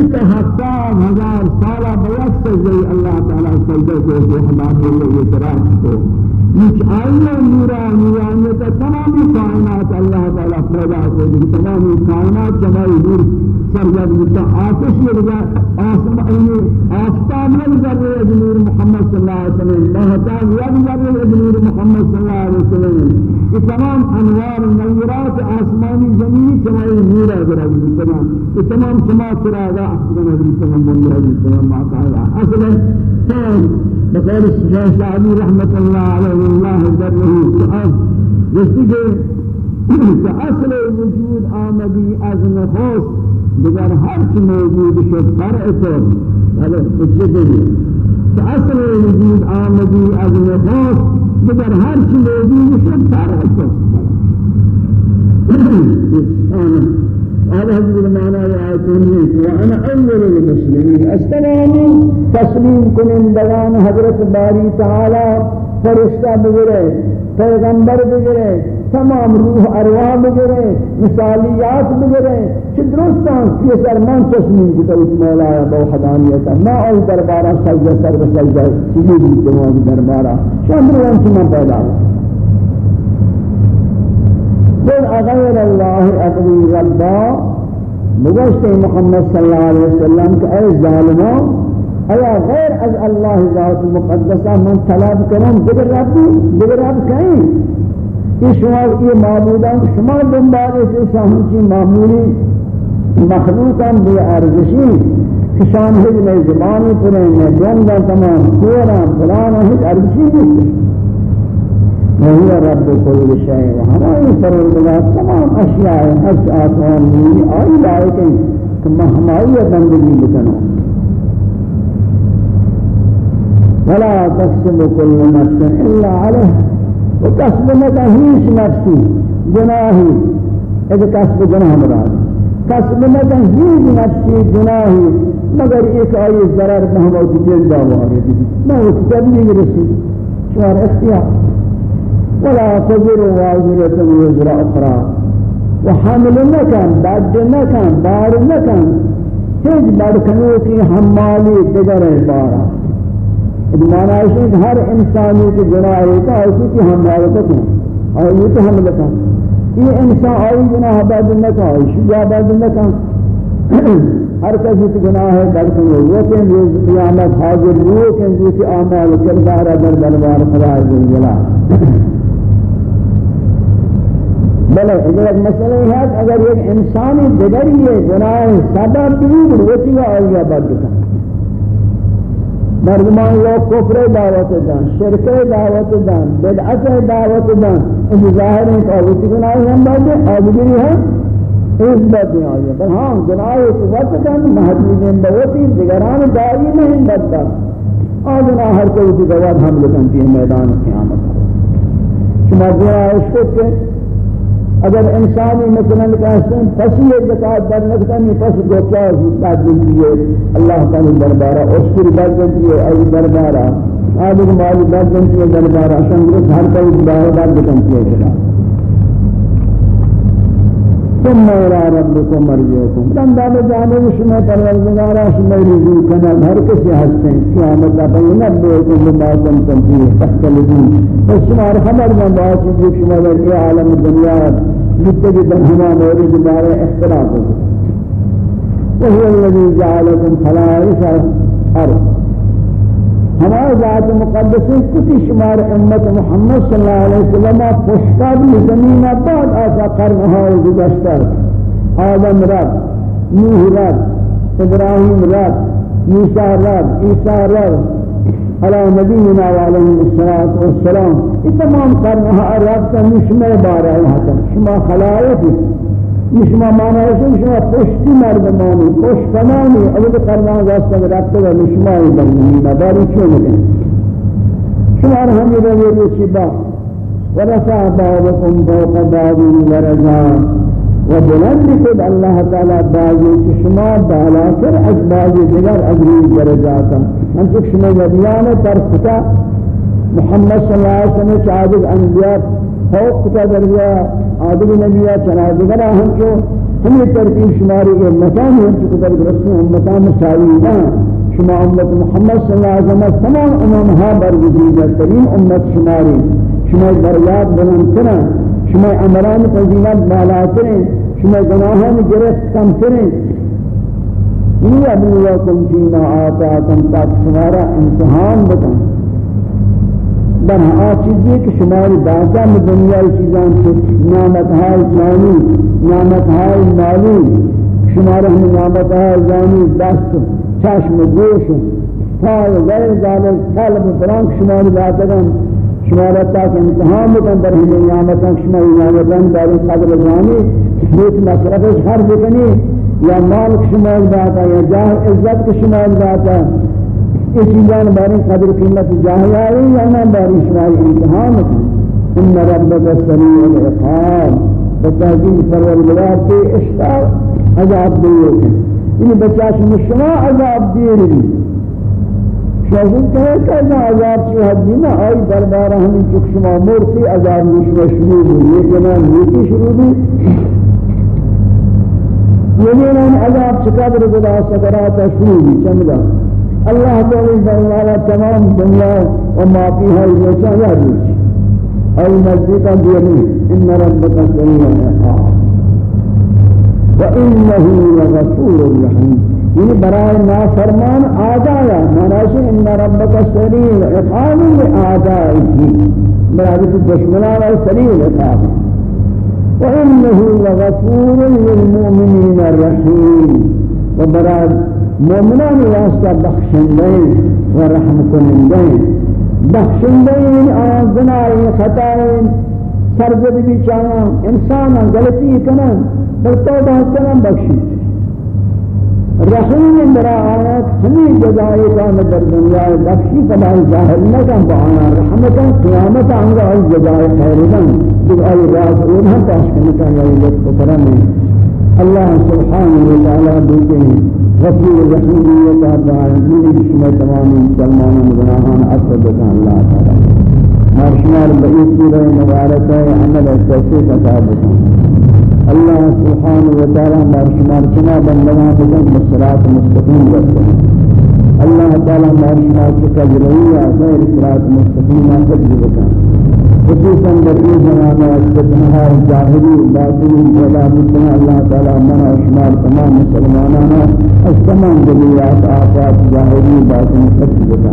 کہ ہفتاد ہزار سالہ بیک سجدے اللہ تعالیٰ سجدے کو احباب اللہ اعتراف کو۔ مجھ آئیہ نورا نورانیت تمامی کائنات اللہ تعالیٰ پیدا کو۔ تمامی کائنات جمعی نور سرزد بتا آتش لگا آفتاب وسلم مہتاب لگا نور محمد صلی اللہ علیہ وسلم۔ یہ تمام انوار نورات آسمانی زمینی كما نورا برائی تمام یہ تمام چما چراغا احسن علی تمام اللہ علی تمام معطالا اصل ہے بقول الشيخ سعدي رحمة الله عليه الله ذره سعاد يستجي اصل وجود آمدي از نخوص بغير هرش موجود شد فرع طور هذا الشيء اصل وجود آمدي از نخوص دیگر هر چی موجود شد فرع تو هذا هذه المعنى آياتين وأنا أول المسلمين استلامي تسليم كن بيان حضرت باري تعالى فرشتہ بگرے پیغمبر بگرے تمام روح ارواح بگرے مثالیات بگرے چھ درستان کی سر من تسلیم کی تو مولا بو حدانیتا ما اول دربارہ سجدہ سر بسجدہ چیزی بھی تمام دربارہ شامل وانچ من پیدا قل اغیر اللہ اقوی ربا مگشت محمد صلی اللہ علیہ وسلم کہ اے ظالمان ایا غیر از اللہ ذات مقدسہ من طلب کرم دیگر رب دیگر رب کہیں؟ یہ یہ معبودان شما دنبال سے سہمچی معمولی مخلوقان بے ارزشی کشان ہج میں زبانی پرے میں جنگا تمام کورا فلانا ہج ارزشی بھی وهو رب كل شيء وهمائي پروردگار تمام اشیاء ہر آسمان میں آئی لائے کہ ہماری بندگی بکنو ولا تكسب كل نفس إلا عليه وہ کسب نفسي کا اذا نفسی گناہی ایک کسب گناہ مراد. کسب نہ کا ہیچ نفسی گناہی مگر ایک آئی ضرر نہ ہوا تو آگے میں اس جب نہیں رسی شوار اختیار. ولا تزر وازرة وزر أخرى. وحمل نکن بعد نکن بار نکن. هیچ بار حمالي کی حمالی بارا. مانا ہے کہ ہر انسانی کی گناہ ہوتا ہے اسی کی ہم دعوت ہیں اور یہ تو ہم لکھا یہ انسان آئی گناہ بعد نہ کہا شجاع بعد نہ کہا ہر کسی کی گناہ ہے در کو وہ کہ روز قیامت حاضر وہ کہ جس اعمال کردار در دربار خدا جل. جلال بلے اگر مسئلہ ہے اگر ایک انسانی دیگری ہے گناہ سبب بھی وہ چیز آئی بعد کا مردمان لوگ کفر دعوت دان شرک دعوت دان بدعت دعوت دان ان ظاہر ہے کہ وہ گناہ ہم بعد آگری ہے، اس بات میں آیا پر ہاں گناہ کو وقت دان محدود ہیں بہتی، دیگران دائی نہیں بدتا اور گناہ ہر کوئی کی گواہ ہم لوگوں کی میدان قیامت شما گناہ اس کو کہ اگر انسانی مثلا کہتے ہیں پسی ہے زکات در نکتا نہیں پس دو کیا زکات دیئے اللہ تعالی دربارہ اس کی بات دیئے اور دربارہ عالم مال بات دیئے دربارہ شان کو گھر کا ادارہ بات بتن کیا گیا۔ ثم إلى ربكم مرجعكم لن دال جانب شما پروردگار شما رجوع کنا۔ ہر کسی ہستے ہیں قیامت بین ربكم بما كنتم فيه اس شما خبر میں بات جو شما در عالم دنیا جتنے بنہما مورد بارے اختلاف. وهو الذي جعلكم خلائف الأرض. ہمارے ذات مقدس کتی شمار امت محمد صلی اللہ علیہ وسلم پشتا بھی زمین بعد آسا قرنها گزشتر آدم رب نوح رب ابراہیم رب موسیٰ رب عیسیٰ رب على نبينا عليه الصلاة والسلام. تمام قرنها رابطة نشمة بارا هتا شما خلایتی نشما مانا ہے شما پشتی مردمانی. پشتمانی اول قرنها واسطہ رابطہ و نشمائی بلنی مباری چون لکن شما رحمی روی رسی با؟ ورفع بابكم فوق باب ورزان و بلند کد اللہ تعالی بازی که شما بالاتر از بازی دیگر از روی درجاتا همچک شما نبیان طرفتا محمد صلی اللہ علیہ وسلم چادر انبیاء فوق کتا درجہ آدم نبیاء چنادگر آہم چو ہمیں ترتیب شماری کے امتان ہیں چکو در رسول امتان مساویدہ شما امت محمد صلی اللہ علیہ وسلم تمام امامها برگزیدہ ترین امت شماری شما بریاد بلند کرن شما امران فضیلت بالاترین شما گناہان گرفت کمترین لِيَبْلُوَكُمْ فِيمَا آتَاكُمْ تاک شمارا امتحان بکن در آ چیزی کہ شماری داتا میں دنیا چیزان سے نعمت ہائی جانی نعمت ہائی مالی. شمارا ہم نعمت ہائی جانی دست چشم گوش پای غیر ذالک قلب فرانک شماری داتا شمارا تاک امتحان بکن در ہمیں نعمتان شماری نعمتان در قدر جانی نیت مصرفش ہر بکنی یا مال شمال داتا یا جاہ عزت شمال داتا اس چیزان بارے قدر قیمت جاہ آئی یا نہ باری شمال امتحان ان ربک سریع العقاب. بتحقیق پروردگار کے اشتاق عذاب دیئے ہیں یعنی بچاش مشما عذاب دیئے ہیں شاہدین کہے کہ نا عذاب کی حد دینا آئی دربارہ ہمیں چک شما مورتی عذاب نشمہ شروع دی یہ جنان نیکی شروع دی یعنی ان عذاب چقدر بدا سکرات شروع دی چندہ اللہ تعالی دربارہ تمام دنیا و ما فیہا الیچا یا دیچ ای مجدکا دیمی ان ربکا سریعا وإنه لغفور رحيم یہ برائے نافرمان آدایا مناسب ان ربک سریع العقاب لآدائه برائے دشمنان سریع العقاب وإنه لغفور للمؤمنين الرحيم. وبراد مؤمنان واسطة بخشندين ورحمكنندين بخشندين آزنائي خطائين سرزد بیچانا انسانا غلطی کنن بل توبہ کنن بخشید. رحیم برا آیات ہمیں جزائی کام در دنیا بخشی فلائی ظاہر نکن بانا رحمتا قیامت آنگا آئی جزائی خیردن جب آئی راز اونہا پاس کنکا یا لطف کرم اللہ سبحانہ وتعالی دیتے ہیں غفور رحیمیت آدھائیں ملی بشمع تمام مسلمان گناہان عطر بکا اللہ تعالی. مارشمار بئی سورہ مبارک ہے عمل توفیق عطا بکا اللہ سبحانہ و تعالی مارشمار چنا بندگان بجن بسرات مستقیم رکھتے ہیں اللہ تعالی مارشمار چکا جلویہ غیر سرات مستقیم آخر جبکا خصوصا در این زمانہ استثناء جاہلی باطنی جلا بکنا اللہ تعالی منا شمار تمام مسلمانانا. از تمام آفات جاہلی باطنی سب جبکا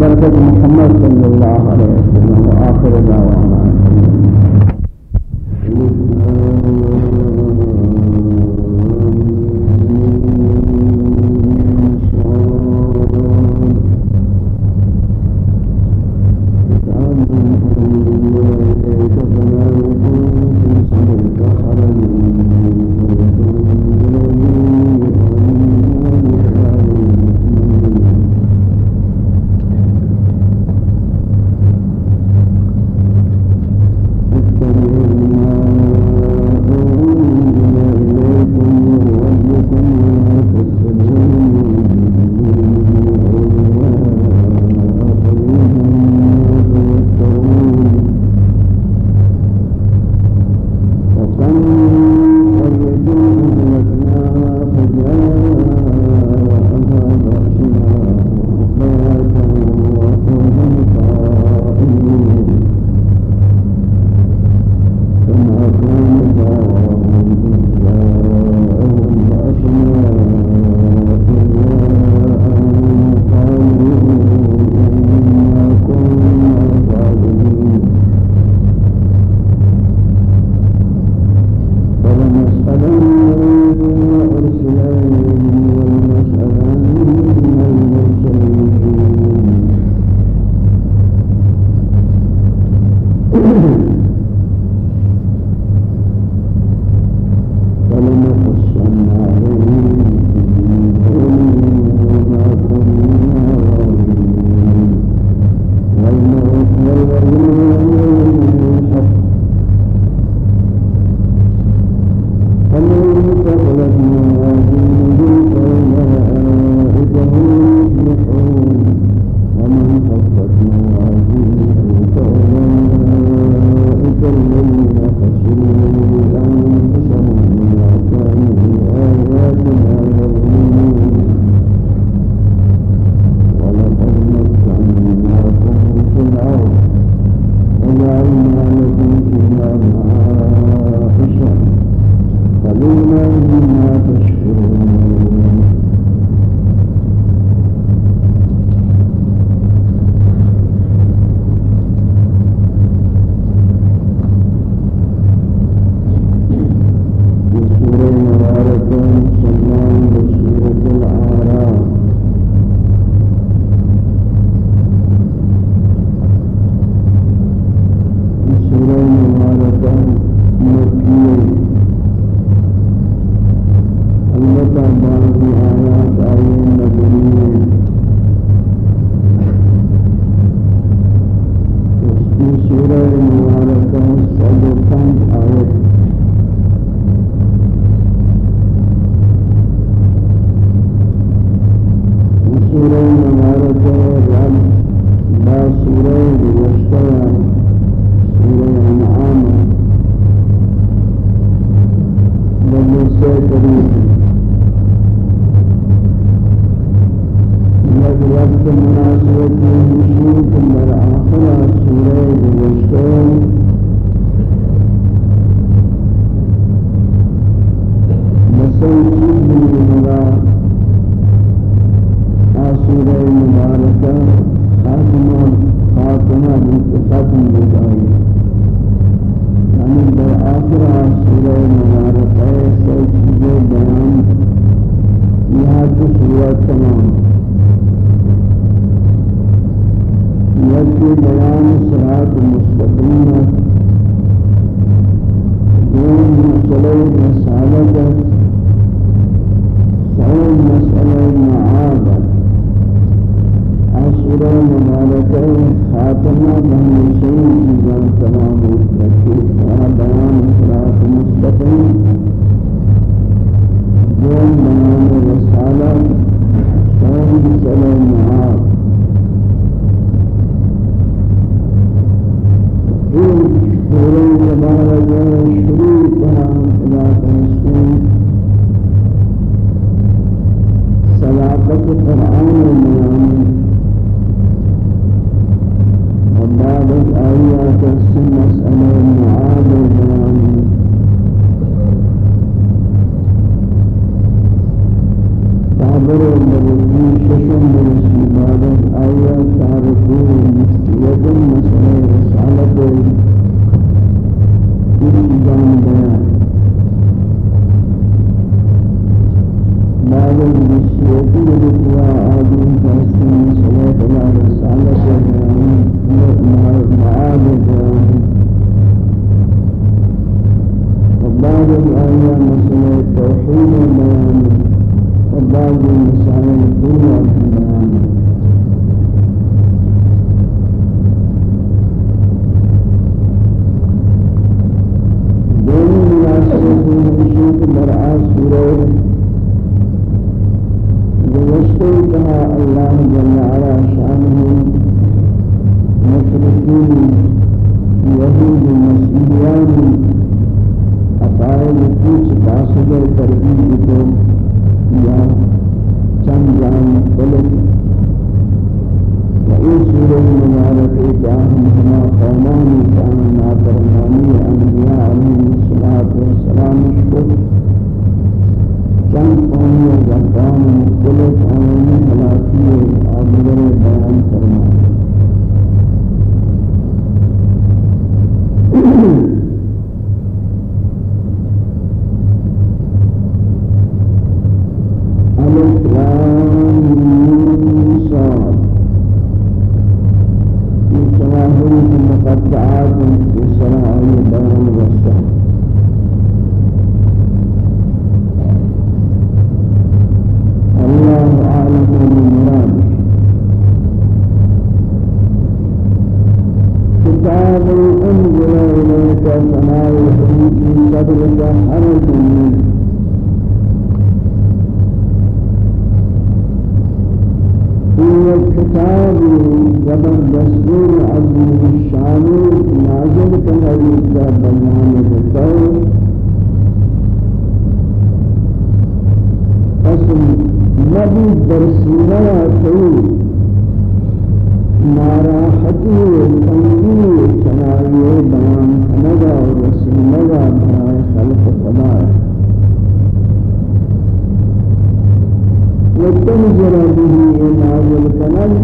برکت محمد صلی اللہ علیہ وسلم و آخر دعوانا. Thank you.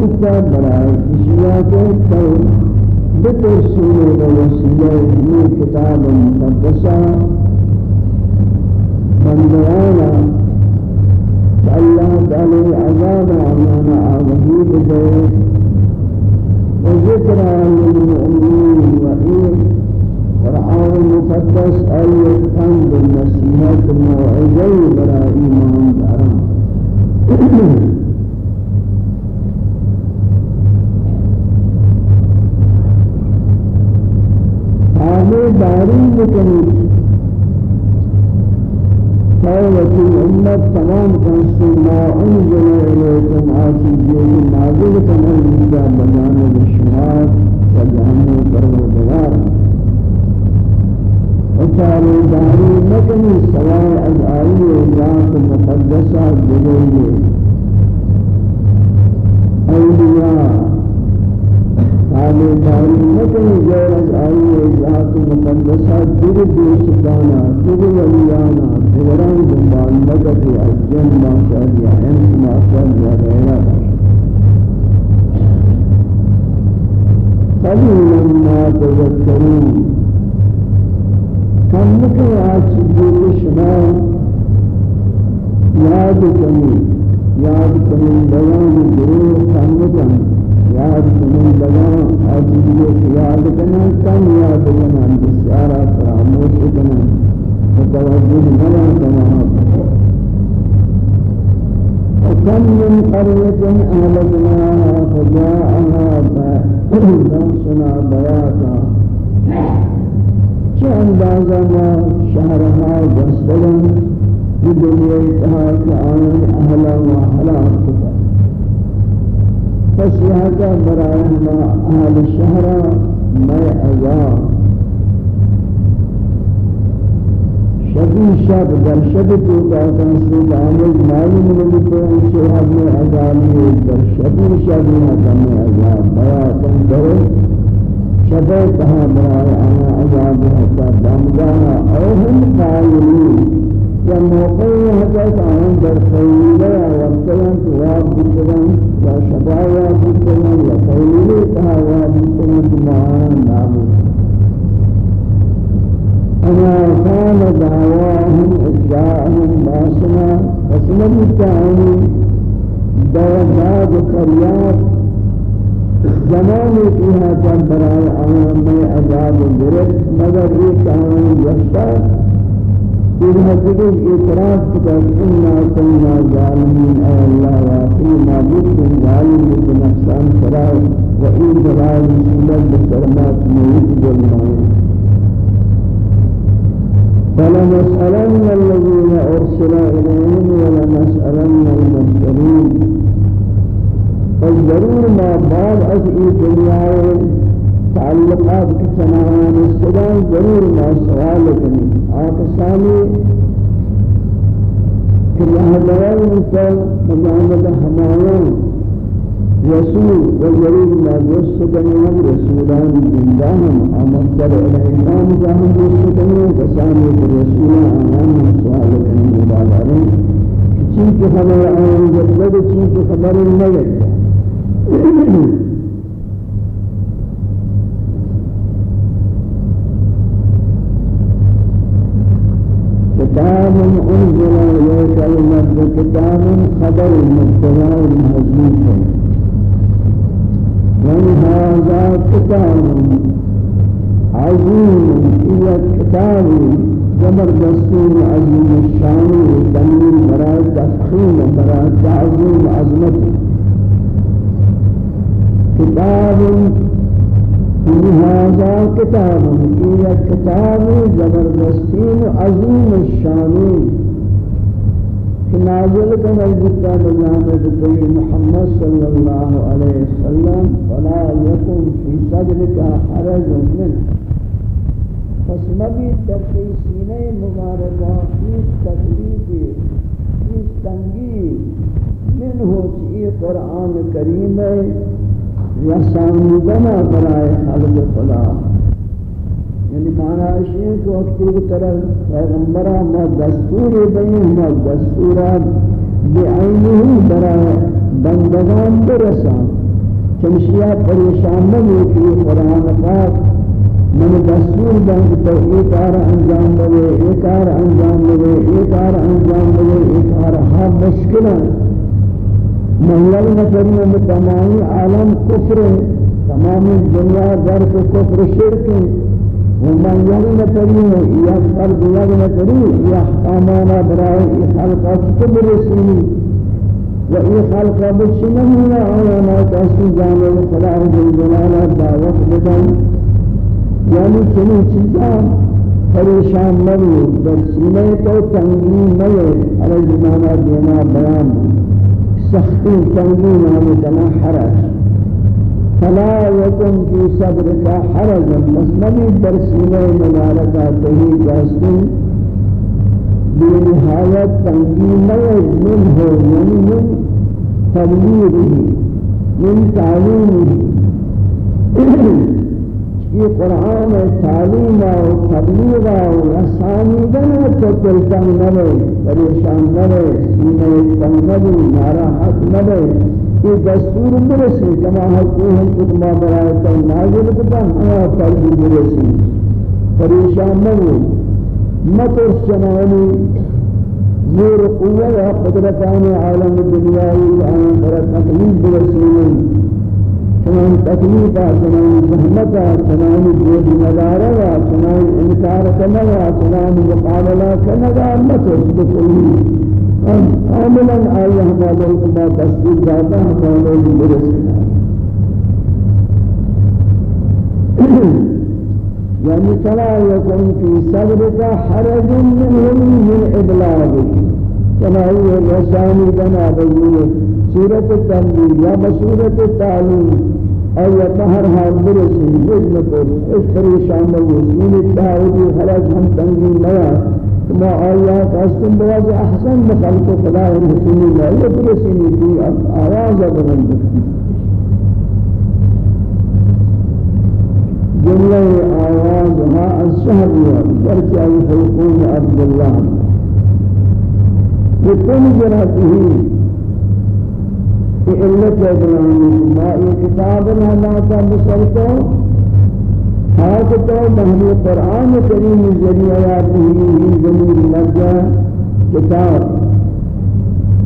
کتا برای کشیات تو بترسول و وسیله همی کتاب مقدسا بندیانا اللہ تعالی عذاب آمانا آوهی بجائے وذكرى للمؤمنين وحيد قرآن المقدس آية كان بالنصيحة الموعظة برائي إمام الأرام همه داری بکنید شاید أمت تمام کنسی ما أنزل آسی آسیزی نازل کنن اینجا بجانب بشمار و برو بغار اچاری داری مکنی سوای از آئی ذات مقدسہ دلیلی اولیاء تابع داری نکنی غیر از آئی ذات مقدسہ دیگر دوستانا دیگر ولیانا دیگران دنبال نکتی از جن ماشاء یا انس ماشاء یا غیرہ قلیلا ما تذکرون کم کے آج چیزیں شما یاد کنی یاد کنی بیان گروہ کم کن یاد کنی لگا آجیلیت یاد کنن کم یاد کنن بسیارا فراموش کنن متوجه نیا کنن وكم من قرية أهلكناها فجاءها بأسنا بياتا چه اندازه ما شهرها جسدن بدنيتها كآن أهلا وحلا قطع پس لہذا برای ما اہل شہرہ میں عذاب شبی شب در شب تو کہتا سے دامل معلوم لگی تو ان شہر میں عذابی در شبی شب میں عذاب بیاتن درست شبه تها برای آنا عذاب حتی دمجانا أو هم قائلین یا موقعی حضرت آن در خیلی یا وقتیان تواب بکرن یا شبایا بکرن یا خیلی تها واب بکرن تمہارا نامو أما كان دعواهم إجاءهم باسنا فسنبي التعاني دعوات قريات زمانی کی ہے جب برائے عوام میں عذاب گرفت مگر یہ کہانی یکتا إذ مسجد إطراف إنا كنا ظالمين أي الله وأخينا بكم ظالم بنفسان سراء وإن جلال مسلم بسرمات ميت بالمعين فلنسألن الذين أرسل إليهم ولنسألن المرسلين. فالضرور ما بعد أسئل دنيا تعلقات كسنان السلام ضرور ما سؤالك منه آقسانی کہ یہ دوائے انسان مجامد ہمایان رسول و جرید مجلس کنیم رسولان زندانم آمد در اعلام جاہم رسول کنیم قسانی کہ رسولان آمان سوال کنیم بابارن چیز خبر آئین جبلد چیز خبر ملک أنزل إليك المد كتاب خبر المبتلى المهزوم من هذا كتاب عظيم إلى كتاب زبردستي عظيم الشان دليل براء تفخيم براء تعظيم عظمته كتاب هذا كتاب هي كتاب زبردستين عظيم الشان نازل كما الكتاب بجانب محمد صلى الله عليه وسلم ولا يكن في صدرك حرج منه فاسمبي ترقي سينه مباركة في تكليف في تنجيل منه في قرآن كريم رساندنا برائے خلق خدا. یعنی معنی ہے کہ وقت کی طرح پیغمبرہ ما دستور بین ما دستورا بعینه برائے بندگان برسان. چمشیہ پریشان نمی کی قرآن پاک من دستور بند تو ایک آر انجام دے ایک آر انجام دے ایک آر انجام دے ایک آر ہاں مشکل منگل نفری میں تمامی عالم كفر ہیں الدنيا دنیا كفر شرك کفر شرک ہیں وہ منگل نفری ہیں براه فرد كبر نفری وإي خلق بچ نمینا آیانا کسی جانا خدا جل جلاله دعوت بدن۔ یعنی چنین چیزا پریشان نبی در سینه تو تنگی نیه علی زمانہ سختی تنظیم ہمیں کنا حرج. فلا يكن في صدرك حرج. بس نبي درسينه مباركة تهي جاسم بنهاية تنقيم منه يعني من تبليغه من تعليمه یہ قرآن تعلیم و تبلیغ و رسانی دن تو تلتن نبے پریشان نبے سینہ تنگ نہ نبے ناراحت نبے یہ دستور برسی کما حقوہم کتما برائے تو نازل کتا ہوا فرد برسی پریشان نبے مطر سمانی زور قوة و قدرتان عالم الدنیاوی و آن پر تقلیب برسی تمام تکلیف تمام زحمت تمام جود مدارا تمام انکار کرنا تمام مقابلہ کرنا مت بکلی عاملا آیا ہمارا خدا تصدیق جاتا ہمارا برس يعني فلا يكن في صدرك حرج منهم من إبلاغك كما هو الرساني بنا بيوه سورة التنبيه يا بسورة التعليم أو بهرها برس جد نفس اشتري شامل وزين التعودي خلاص هم تنجي نوا ما آيا فاستن بواز أحسن مخلوق فلا يرسيني لا يبرسيني في آواز برند جملة آوازها يا برجع يحيقون عبد الله بكل جراته علت ہے کہ میں یہ کتاب نہ لاتا بسرتا حق تو بہمی قرآن کریم ذریعہ یادی ہی زمین مجھا کتاب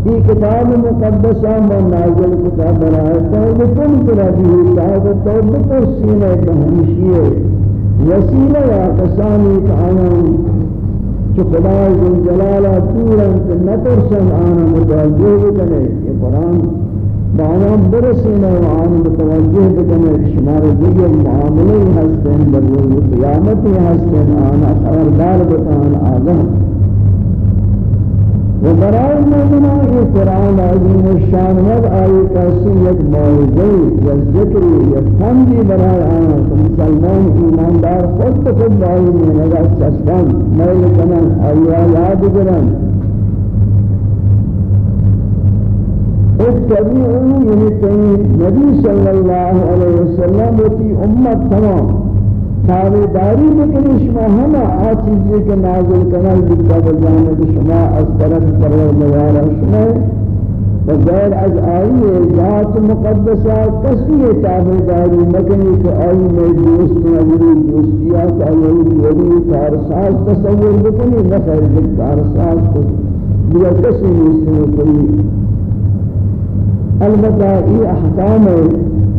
یہ کتاب مقدسہ میں نازل کتاب برایتا ہے کہ تم کرا بھی صاحب تو بکر سینہ بہمشیے وسیلہ یا قسانی کا آیان خدا جل جلالہ دوراں سے نہ ترسن آنا متوجہ کرے یہ قرآن بانام برسینا و آن متوجه بکنه شمار دیگر معامله هستن در روز قیامتی هستن آن خبردار بکن آدم. و برای مومنان یہ قرآن عظیم الشان مد آئی کسی یک موضوع یا ذکری یا فندی برای آن مسلمان ایماندار خود خود بائی میں نگا چسبان میل کنن آیا یاد کرن اتبعوا يعني نبی صلی اللہ علیہ وسلم کی امت تمام. تابعداری بکنی شما ہما آ چیزی کے نازل کنال بکتا بجانب شما از طرف پروردگار شما. بغیر از آئی ذات مقدسہ کسی تابعداری مکنی کہ آئی میں دوست نظری دوستیات آئی دوری کارساز تصور بکنی نخیر کارساز کو بیا کسی نیستنی کوئی البتہ یہ احکام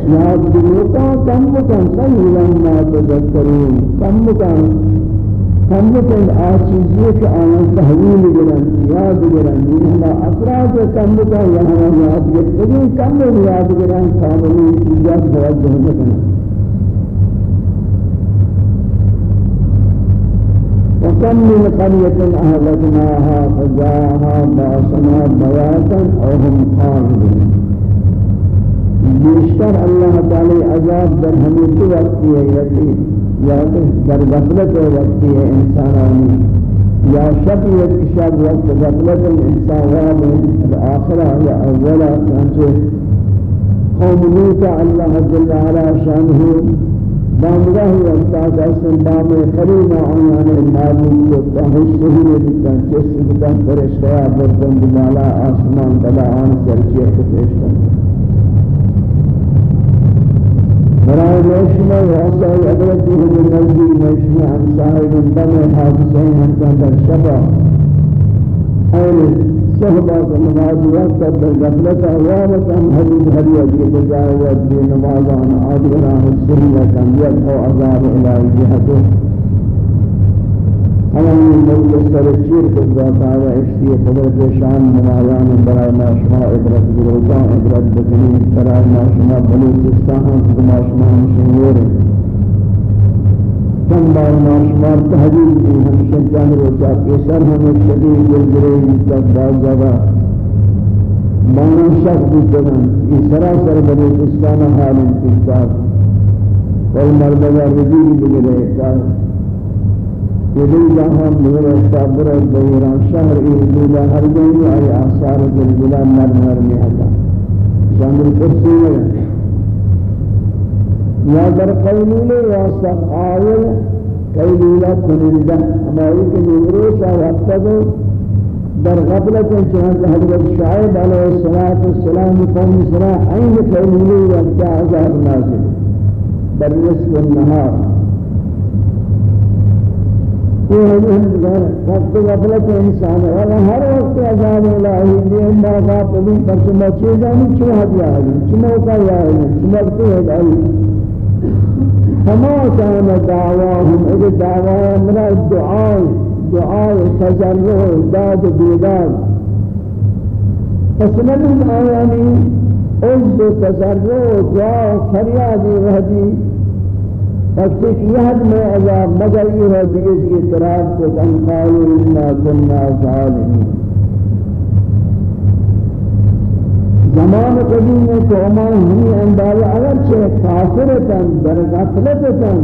یاد دلوکا کم بکن قلیلا ما تذکرون کم بکن کم بکن آچیزی کہ آنان تحویل گرن یاد گرن ہما افراد کم بکن یہاں یاد گرن کم بکن یاد گرن کاملی چیزات توجہ بکن وكم من قرية أهلكناها فجاءها بأسنا بياتا أو هم خالدون بیشتر اللہ تعالی عذاب در ہمیں تو وقتی ہے یکی یا در غفلت وقتی ہے انسانانی یا شب یک شب وقت غفلت انسان واب آخرہ یا اولا چانچہ قوم لوتا اللہ جل علا شانہ بامگاہ وقتا جسن بام قریب آنان معلوم کو تحش سہیر دیتا چس دیتا فرشتیا بردن دمالا آسمان بلا آن سرچیت پیشتن فرائض اشما واسعي ادرته من نزل مشمع صاحب دم حافظين انت بالشفا اول صحبة نماز وقت در غفلت اعوامت ان حدیث حریت کے بجائے وقت نمازان آدھران السریت ان یدعو عذاب الہی جہتو ہمیں ملک سر چیر کے ذات آیا اشتی قدرت شان نمایان برای ما شما عبرت گروتان عبرت بکنی برای ما شما بلوچستان ما شما مشنور کم بار ما شما تحجیل کی ہمشن جان روچا پیسر ہمیں شدید گرگرے تک باز جگہ بانا شک بودن یہ سراسر بلوچستان حال انتشتاد کل مردگا رجیل بگرے يديلا هم نور الصبر الدوران شهر يديلا هر جاي أي آثار الجلال نر نر مهدا شامل قصي يا در قيلولة يا سقاوة آية. قيلولة كنيدا أما يك نورو شهادت در قبلة شهاد حضرت شعيب عليه الصلاة والسلام قوم سرا عين قيلولة وقت عذاب نازل. در نصف النهار. وقت غفلت انسان اور ہر وقت عذاب الہی یہ ما باپ بھی پر سے مچے جانی چھو ہدیا ہے چھو کا یا ہے وقت ہے دائی فما كان دعواهم اذا دعوا من الدعاء دعاء تجرع داد بيداد فسنن آياني عز تجرع دعاء فريادي وهدي وقت یاد میں عذاب مگر یہ ہے کہ اس اعتراف کو کن قالوا انا كنا ظالمين زمان قدیم میں قومان ہمیں اندازہ اگرچہ کافرتاً در غفلتاً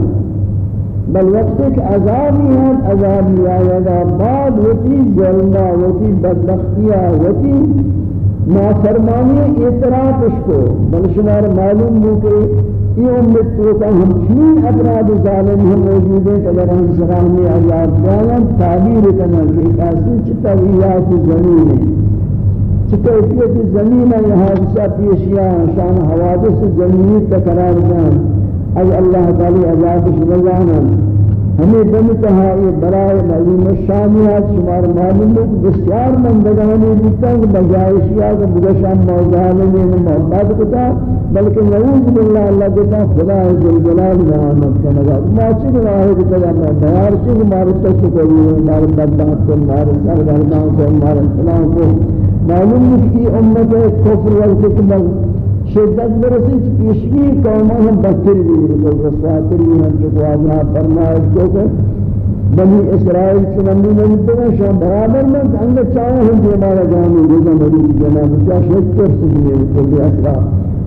بل وقت ایک عذابی ہے عذابی آئے بعد ہوتی ظلمہ ہوتی بدبختیہ ہوتی نافرمانی اعتراف اس کو۔ بل شمار معلوم ہو کہ یہ امت تو کہ ہم چین افراد ظالم ہم موجود ہیں اگر ہم سرام میں عذاب جانا تعبیر کرنا کہ ایک ایسی چطویات زمین ہے چطویت زمین ہے حادثہ پیشیاں شان حوادث زمینی تقرار جان از اللہ تعالی عذاب شبزانا ہمیں دم کہا یہ برائے معلوم شامیات شمار معلوم ہے کہ بسیار مندگانی دیتا ہے کہ بجائے شیعہ کا بگشان موضوعانے میں محبت کتا بلکہ نعوذ باللہ اللہ دیتا خدا جلجلال محمد کا نگا ما چک راہے کہ تجا میں بیار چک مارتا شکری ہے مارا بدبات کو مارا سرگردان کو مارا سلام کو۔ معلوم ہے امت کفر والکتب شدت برسی کہ پیشگی قومہ ہم بستر بھی تو رساتر بھی ہم چکو آجنا فرمائش کو کر بنی اسرائیل چنمی نمیتے ہیں شام برابر میں انگا چاہوں ہم جو ہمارا جانے دیگا مدی کی جناب کیا شد کر سکنے تو بھی اسرا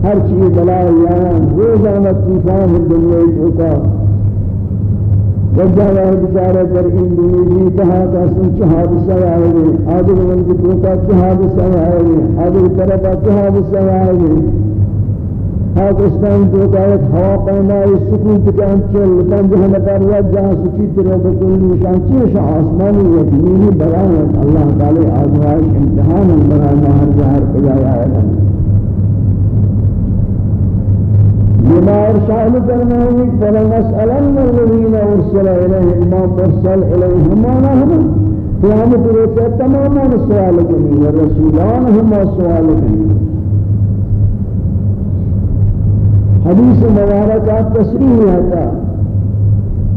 ہر چیئے بلا یہاں روزانت جانت ہم دنیا چکا وجہ یہ بیچارہ در این دنیا تہا کا سوچ حادثہ آئے گی آدھے من کی دوتا کی حادثہ آئے گی آدھے طرف کی حادثہ آئے گی پاکستان جو کا ایک ہوا پیما اس سکون کے انچل پنج ہم پر یا جہاں سچی تیرے کو کوئی نشان؟ چیز آسمانی یا زمینی بیان. اللہ تعالی آزمائش امتحان بنا ہر جہر پہ آیا ہے بما إرشاد فرمائے فلنسألن الذين أرسل إليهم ما مرسل إليهم ما نحن. قیامت روز تماما سوال کریں ورسولان ہم سوال کریں حدیث مبارکہ تصریح ہے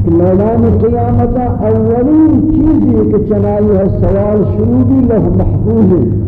کہ میدان قیامت اولین چیز کہ چنائی ہے سوال شروع بھی لہ محفوظ ہے.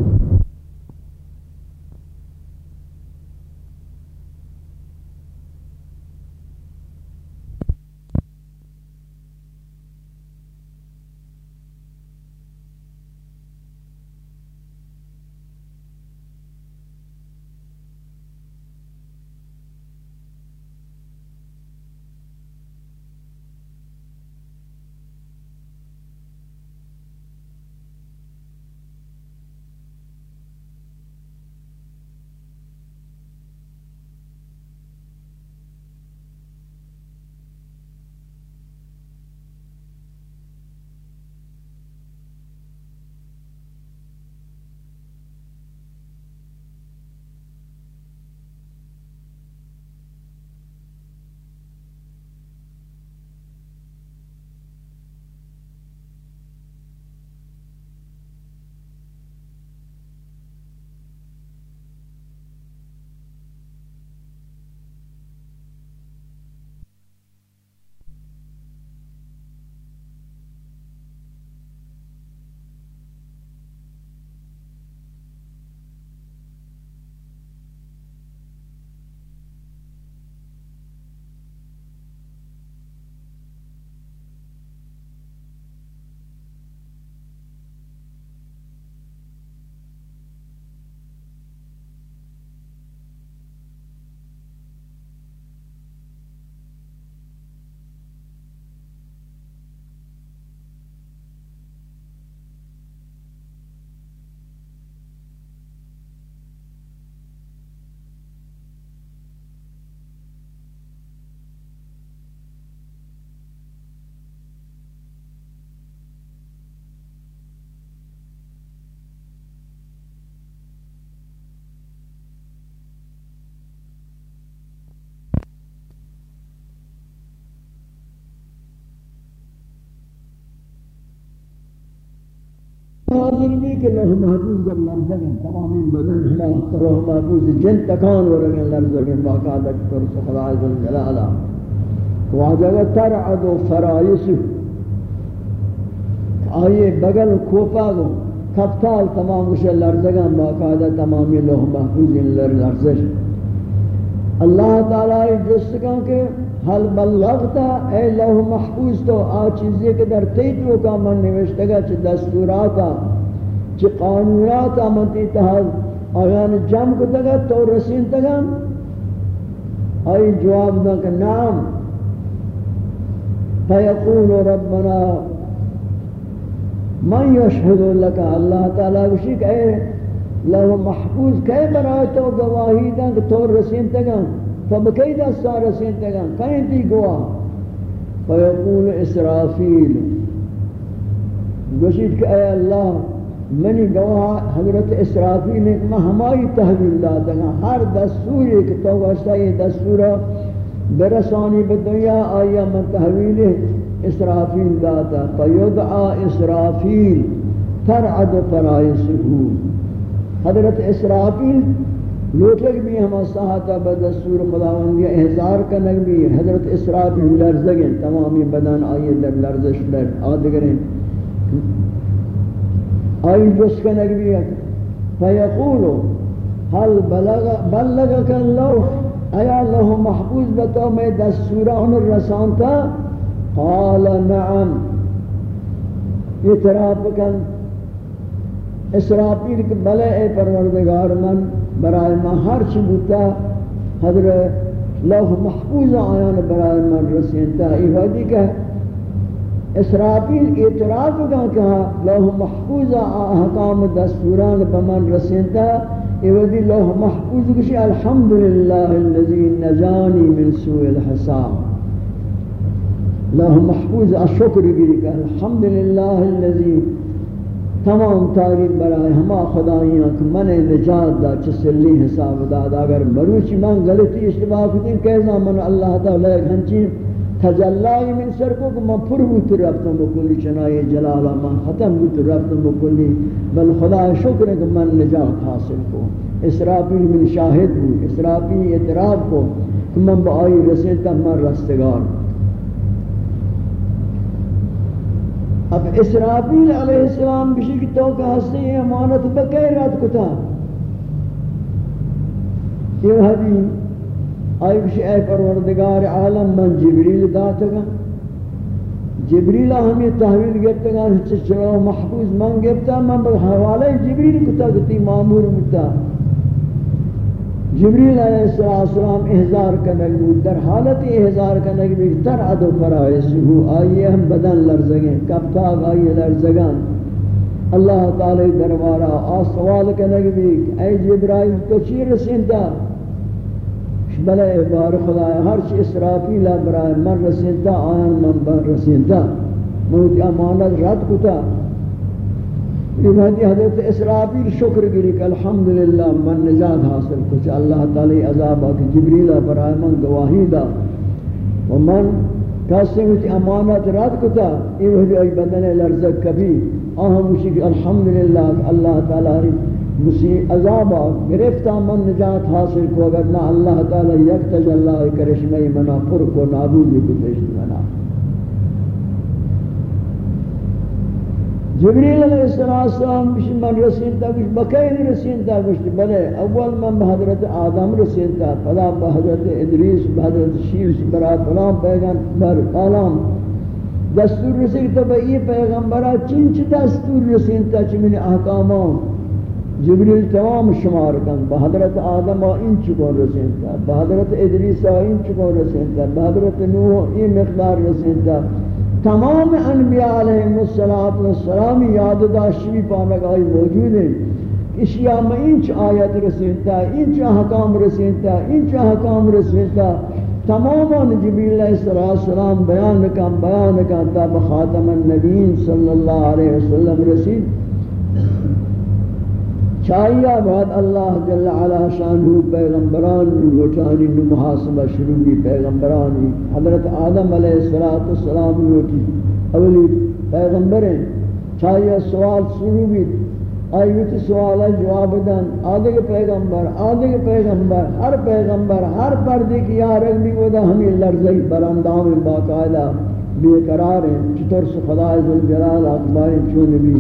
حاضر بھی کہ لوح محفوظ جب لرزگن تمامی بدن ہما لوح محفوظ جن تکان ورگن لرزگن باقادت کرس خدا عز الجلالہ واجہ ترعد و فرائس آئیے بگل کوپا گو کفتال تمام گوشے لرزگن باقادت تمامی لوح محفوظ لرزش اللہ تعالی جس کہاں کہ حل بلغتا اے لوح محفوظ تو آ چیزیں کہ در تیتو کا من نوشتگا چھ دستوراتا چھ قانوناتا من تیتہاز آیان جمع کو تگا تو رسین تگا آئی جواب دا کہ نام فیقول ربنا، من یشہد لکا، اللہ تعالی وشی اے لوح محفوظ کئے برای تو گواہی دا کہ تو رسین تگا فبکی دستا رسین تگا کہیں تی گواہ فیقول اسرافیل گوشید کہ اے اللہ منی گواہ حضرت اسرافیل کہ میں ہماری تحویل داتا ہر دستور ایک تو واسطہ یہ دستور برسانی بدنیا آیا من تحویل اسرافیل داتا فیدعا اسرافیل ترعد فرائسہو حضرت اسرافیل لوٹک بھی ہم صحاتہ بدستور خداوندی احضار کنک بھی حضرت اسرافیل لرزگیں تمامی بدن آئیے در لرزش در آدگریں آئی جس کنک بھی فیقولو حل بلغک اللہ؟ ایا اللہ محفوظ بتو میں دستورہ انہوں رسانتا قال، نعم. اعتراف کن۔ اسرافیل کہ بلے اے پروردگار من برائے ما ہر چی بوتا حضرت لوح محفوظ آیان برائے من رسینتا ای وادی کہ اسرافیل اعتراف کا کہا لوح محفوظ احکام دستوران بمن رسینتا ای لوح محفوظ کشی الحمدللہ اللذی نجانی من سوء الحساب. لوح محفوظ، اشکر گری کہ الحمدللہ اللذی تمام تعریف برائے ہما خدایاں کہ من نجات دا چسلی حساب داد اگر مروچی من غلطی اشتباہ کتیں کیسا من اللہ تعالی ہنچی تجلائی من سر کو کہ من پر بوت رفتم بکلی چنائی جلالا، من ختم بوت رفتم بکلی بل خدا شکر ہے کہ من نجات حاصل کو۔ اسرافیل من شاہد بود، اسرافیل اعتراف کو کہ من با آئی رسیتا من رستگار۔ اب اسرافیل علیہ السلام بشی کی تو کہ ہستے امانت بکے رات کتا یہ حدی آئی بشی اے پروردگار عالم من جبریل داتا گا۔ جبریل ہمیں تحویل گرتا گا چلو محفوظ من گرتا، من حوالے جبریل کتا کتی معمور متا جبریل علیہ السلام احضار کنگ بود، در حالت احضار کنگ بود تر عدو فرائسو آئیے ہم بدن لرزگیں کب تاک آئیے لرزگان اللہ تعالی دربارہ آ سوال کنگ بود اے جبرائیل، تو چی رسینتا بلے بار خدا ہر چی اسرافیلہ برائے من رسینتا آیان من بر رسینتا موتی امانت رد کتا. یہ حضرت اسرافیل شکر گری کہ الحمدللہ من نجات حاصل کچھ اللہ تعالی عذاب آکے جبریل برائے من گواہی دا۔ و من کسی ہوتی امانت رات کتا یہ وحدی ای بدن لرزق کبھی۔ آہم اسی کہ الحمدللہ اللہ تعالی مسی عذاب گرفتا من نجات حاصل کو، اگر نہ اللہ تعالی یک تجلہ کرشمہ منا پر کو نابودی کو تشت منا۔ Cibril Aleyhisselam ben Resul takmış, bakayın Resul takmıştı. Bana evvel ben Hazreti Adem Resul tak, falan Hazreti İdris, Hazreti Şivs, Berat, falan peygamber, falan. Destur Resul tabi iyi peygambera çinçi destur Resul tak, çimini ahkamam. Cibril tamam şumarkan, Hazreti Adem'a in çıkon Resul tak, Hazreti İdris'a in çıkon Resul tak, Hazreti Nuh'a in miktar Resul tak. تمام انبیاء علیہ السلام یاد داشتی پانگائی موجود ہیں۔ اشیاء میں inch آیت رسیتا انچ حکام رسیتا انچ حکام رسیتا تمام جبیل علیہ السلام بیان کم بیان کم تا بخاتم النبین صلی اللہ علیہ وسلم رسید۔ چاہیے بعد اللہ جل علا شانہ پیغمبران لوٹانی نو محاسبہ شروع کی پیغمبرانی حضرت آدم علیہ السلام لوٹی اولی پیغمبر ہیں چاہیے سوال شروع بھی آئیوت سوال جواب دن آدھے پیغمبر آدھے پیغمبر، ہر پیغمبر، ہر پردے کی یارک بھی وہ دا ہمیں لرزی برندام باقاعدہ بے قرار ہیں چطور سے خدا عزالجلال اخبار چون بھی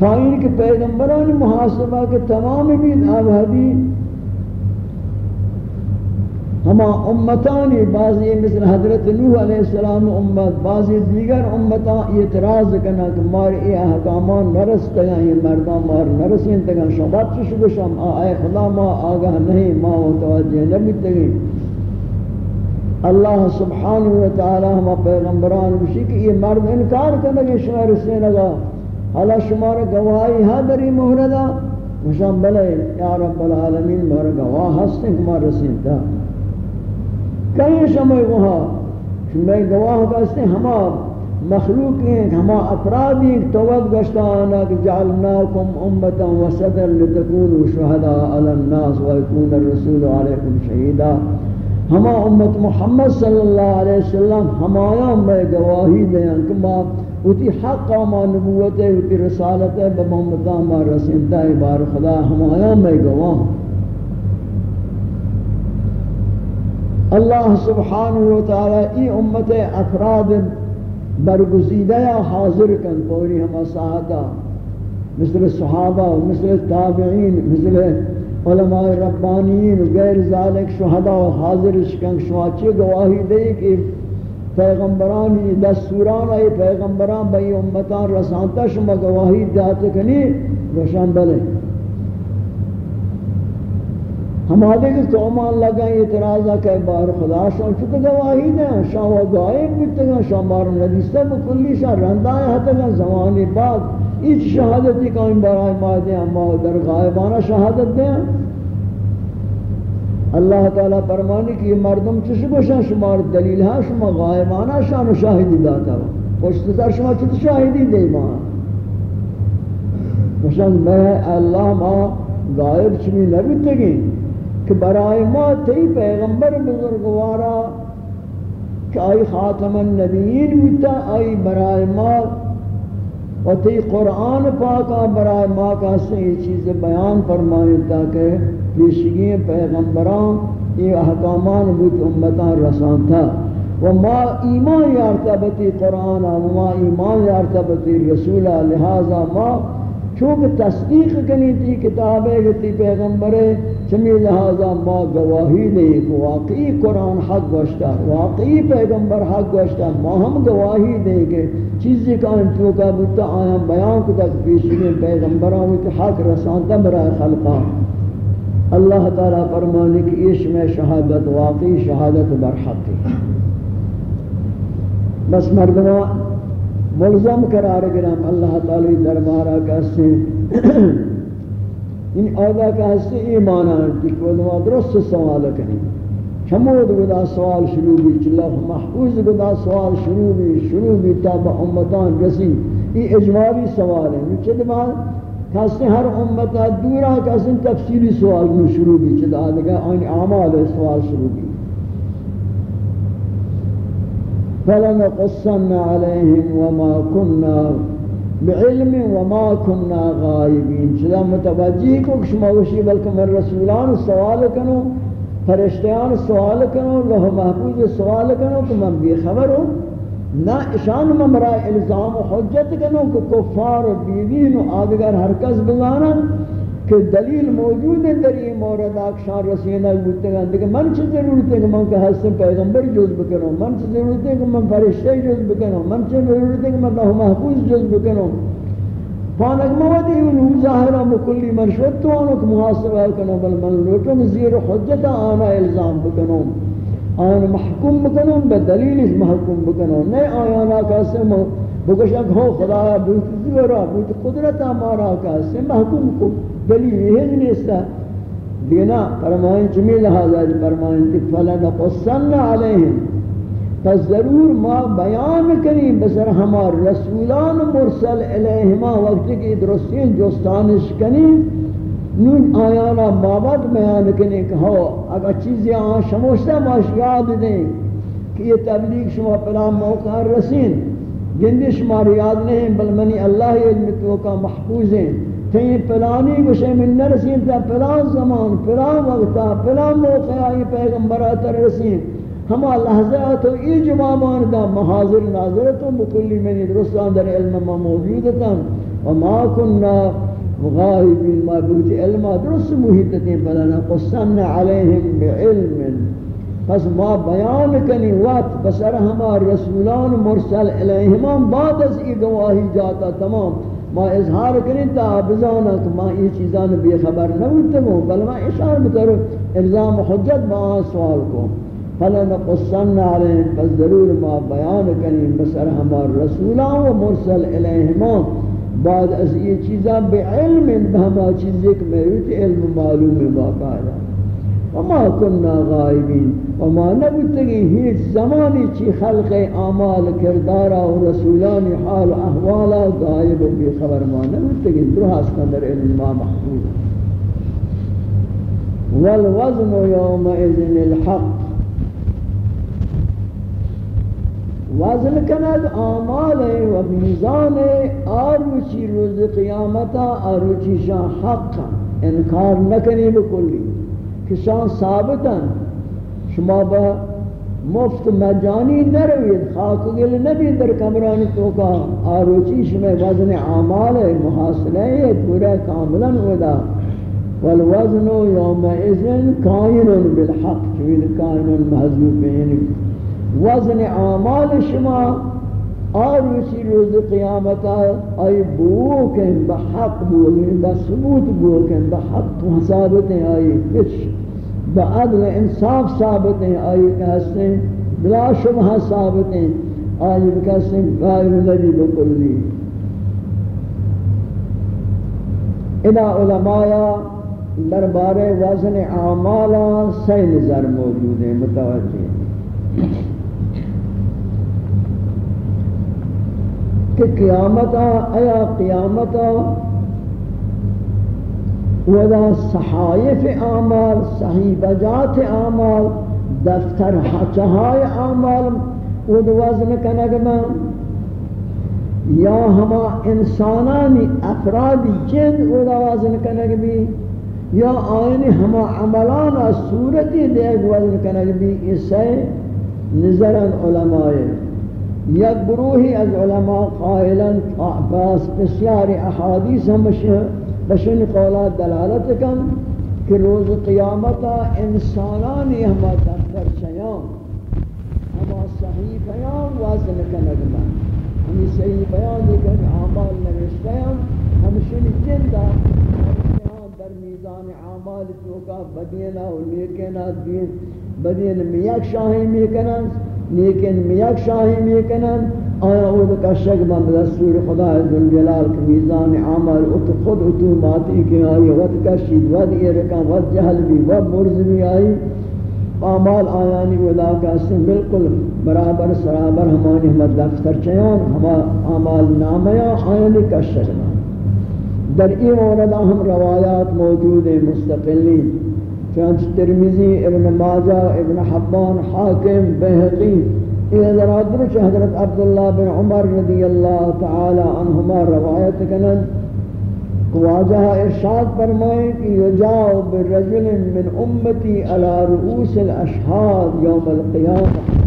تائین کے پیغمبران محاسبہ کے تمام بھی آبادی ہما امتانی بعضی مثل حضرت نوح علیہ السلام امت بعضی دیگر امتان اعتراض کنا کہ مار ای احکامان نرس تگا یہ مردان مار نرسین تگا شبات چشو بشم آئے خدا ما، آگاہ نہیں، ما متوجہ نبی تگی۔ اللہ سبحانہ وتعالی ہما پیغمبران بشی کہ یہ مرد انکار کرنے شما رسین لگا حالا شما را گواہی ہاں دری مہردہ مشان بلے یا رب العالمین مہر گواہ ہستیں کما رسین تا. کہیں شما وہاں شما گواہ کہتے ہیں ہما مخلوق ہیں ہما افراد ہیں توت گشتا آنا کہ جعلناکم امتا وسطا لتکونوا شہداء علی الناس ویکون الرسول علیکم شہیدا ہما امت محمد صلی اللہ علیہ وسلم ہمایا میں گواہی دیں کہ ما حق ما نبوت ہے اتی رسالت ہے بمحمدہ ما رسیدہ بار خدا ہمایا میں گواہ اللہ سبحانہ و تعالی ای امت افراد برگزیدہ یا حاضر کن، پوری ہم سعادہ مثل صحابہ، مثل تابعین، مثل علماء ربانیین، غیر ذالک شہدہ حاضر شکن شواچی گواہی دے کہ پیغمبرانی دستوران ای پیغمبران بئی امتان رسانتا، شما گواہی داتے کنی؟ روشن بلے۔ ہمارے کے قومان لگائیں اعتراضہ کہ بار خدا شان چکہ گواہی دیں شان و غائب بیتے گا شان بار ندیستہ بکلی شان رندائیں حتی گا زمانی بعد ایچ شہادتی کا ان برای ما دیں اما در غائبانہ شہادت دیں۔ اللہ تعالیٰ فرمانی کہ یہ مردم چشکو شان شمار دلیل ہے شما غائبانہ شان و شاہدی داتا ہو؟ پشت سر شما چت شاہدی دے ماں؟ وشان میں اللہ ما غائب چمی نبیتے گی کہ برائے ما تی پیغمبر بزرگوارا کہ آئی خاتم النبیین ہوتا آئی برائے ما و تی قرآن پاکا، برائے ما کا سے یہ چیز بیان فرمائے تاکہ پیشگی پیغمبران یہ احکامان بود امتان رسان تھا. و ما ایمان یارتبتی قرآن و ما ایمان یارتبتی رسول لہذا ما چونکہ تصدیق کنی تھی کتابیں گتی پیغمبریں چمی لہذا ما گواہی دے کہ واقعی قرآن حق گوشتا، واقعی پیغمبر حق گوشتا، ما ہم گواہی دے کہ چیزی کا انتو کا بودتا آیا بیان کو تک پیشنی پیغمبران ہوئی حق رسانتا برای خلقا اللہ تعالیٰ فرمانے کہ عشق میں شہادت، واقعی شہادت برحق بس مردمان ملزم قرار گرام اللہ تعالی دربارہ کہتے ان آدھا کہتے ایمان آنٹی کہ وہ درست سوال کریں چمود گدا سوال شروع بھی چلہ محفوظ گدا سوال شروع بھی شروع بھی تاب امتان رسی۔ یہ اجمالی سوال ہے۔ چلہ بعد کہتے ہر امتا دورا کہتے تفصیلی سوال شروع بھی چلہ آدھا آنی اعمال سوال شروع بھی فلنقصن عليهم وما كنا بعلم وما كنا غائبين چلا متوجہ کو شما وشی بلکہ من رسولان سوال کنو فرشتیان سوال کنو لوح محفوظ سوال کنو تو من بے خبر نہ اشان میں برای الزام و حجت کنو کہ کفار و بیوین و آدگر ہر کس بزانا کہ دلیل موجود ہے در یہ مورد آکشان رسینہ بودتے گا دیکھ من چی ضرورت ہے کہ من کہ حسن پیغمبر جز بکنوں، من چی ضرورت ہے کہ من فرشتے جز بکنوں، من چی ضرورت ہے کہ من لہو محفوظ جز بکنوں۔ فانک موادی انہوں ظاہرہ مکلی من شد تو آنک محاسبہ کنوں، بل من لوٹوں زیر حجت آنا الزام بکنوں۔ آن محکوم بکنوں بدلیل اس محکوم بکنوں نئے آیانا کیسے بکشک ہو خدا، بوت زورا، بوت قدرت ہمارا کیسے محکوم کو. دلیل یہ نیستا دینا فرمائیں جمیل حاضر فرمائیں کہ فلن قصن علیہم پس ضرور ما بیان کریں بسر ہمار رسولان مرسل علیہما وقت کی درستین جستانش کریں نون آیانا بابت بیان کریں کہ ہو، اگر چیزیں آن شموشتا باش یاد دیں کہ یہ تبلیغ شما پلا موقع رسین گندی شمار یاد نہیں، بل منی اللہ علم تو کا محفوظ ہیں۔ تھی پلانی گوشے من نرسین تا پلان زمان پلان وقتا پلان موقع آئی پیغمبرات رسین۔ ہما لحظہ تو ای جوابان دا محاضر ناظرتوں بکلی منی درستان در علم ما موجودتا وما کننا غائبین ما بوتی علم درست محیطتیں پلانا قصن علیہم بعلم. پس ما بیان کنی وقت بسر ہما رسولان مرسل الیہمان بعد از ای گواہی جاتا تمام. ما اظہار کنی تا بزانا کہ ما ای چیزان بے خبر نبوتا گو بل ما اشار بکر الزام حجت با سوال کو. فلن قصن علیہم پس ضرور ما بیان کنی بسر ہما رسولان و مرسل الیہمان بعد از ای چیزان بعلم بہما چیزی کہ میوت علم معلوم واقع ہے وما كنا غائبین. وما نبتگی هیچ زمانی چی خلق اعمال کردارا و رسولان حال احوالا غائب و بی خبر ما نبتگی درہاس کندر علم ما محفوظ والوزن يومئذ الحق. وزن کند اعمال و میزان آروچی روز قیامتا، آروچی شان حق انکار نکنی بکلی کشان ثابتن. شما با مفت مجانی نروید، خاک گل ندید در کمرانی توکا آروچی شما وزن اعمال محاصلے پورا کاملا ودا. والوزن یوم اذن کائن بالحق. چوین کائن محضوبین وزن اعمال شما آروچی روز قیامتا آئی بوکن بحق بوکن بثبوت بوکن بحق ثابتیں آئی کچھ بعدل انصاف ثابت ہیں آئی کہتے ہیں بلا شبہ ثابت ہیں آئی کہتے ہیں غائر لدی بکلی ادا علماء دربار وزن اعمالا سی نظر موجود ہیں، متوجہ ہیں۔ کہ قیامتا ایا قیامتا ودا صحائف اعمال صحیبجات اعمال، دفتر چہائے اعمال ود وزن کنگما یا ہما انسانانی افرادی جن ودا وزن کنگبی یا آئین ہما عملانا صورتی دیکھ وزن کنگبی اسے نظرن علماء یک گروهی از علماء قائلن آه، باز بسیاری احادیث همشه بشن قولات دلالت کن که روز قیامتا انسانانی همه دفتر شیان همه صحیفیان وزن کنگمان همی بیان دیگر عامال اعمال نوشتیان همشن جندا در میزان اعمال توقع بدینا و نیکینا دین بدین میک شاہی میکنن لیکن میک شاہی میکنن، آیا اود کا شک من دستور خدا عزم جلال کی میزان عمل ات خود اتو ماتی کی آئی، ود کشید، ود ارکان ود جہل بھی ود مرز بھی آئی اعمال آیانی ودا کا سن بالکل برابر سرابر ہمانی ہمت دفتر چیان ہما اعمال نامیا آیانی کا شک من در این مورد ہم روایات موجود ہیں مستقلی. چانچ ترمیزی ابن ماجہ ابن حبان حاکم بہقی یہ حضرات درچ حضرت عبداللہ بن عمر رضی اللہ تعالی عنہما روایت کنن واجہ ارشاد فرمائیں کہ یجاؤ برجل من امتی علی رؤوس الاشہاد یوم القیامہ۔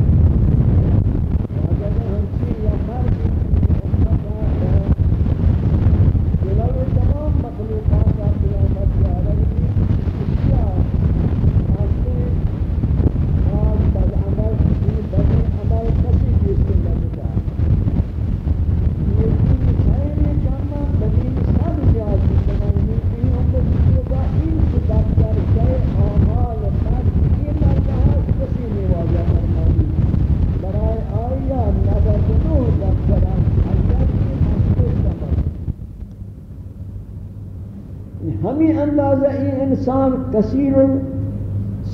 انسان کثیر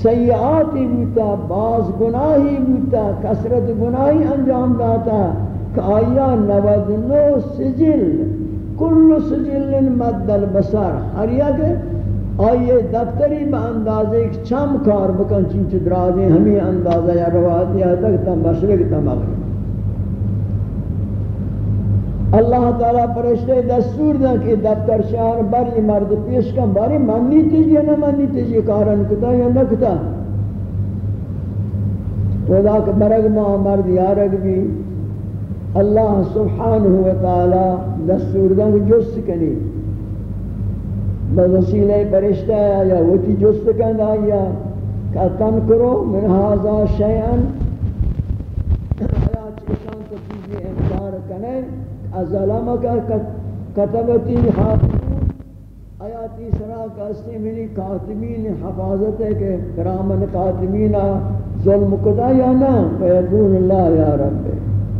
سیئاتی بوتا باز گناہی بوتا کثرت گناہی انجام داتا کہ آیا نود نو سجل، کل سجل مد البصر۔ ہر یک آئیے دفتری با اندازے ایک چم کار بکن، چنچ درازیں ہمیں اندازہ یا روایت یا تک تا مشرق تا مغرب۔ اللہ تعالیٰ پرشتے دستور دا کہ دفتر شان بری مرد پیش کا بری منی تیجی نہ منی تیجی کارن کتا یا نہ کتا؟ خدا کہ برگ ما مرد یارگ بھی اللہ سبحانہ و تعالی دستور دا کہ جس کنی۔ بوسیلہ پرشتہ یا وتی جس کن آیا، کہ تن کرو من هذا شیئا ظلمک کتبتی حافظون آیا تیسرا کسی منی کاتمین حفاظت ہے کہ کرامن کاتمین ظلم کدا یا نا؟ فیقون اللہ یا رب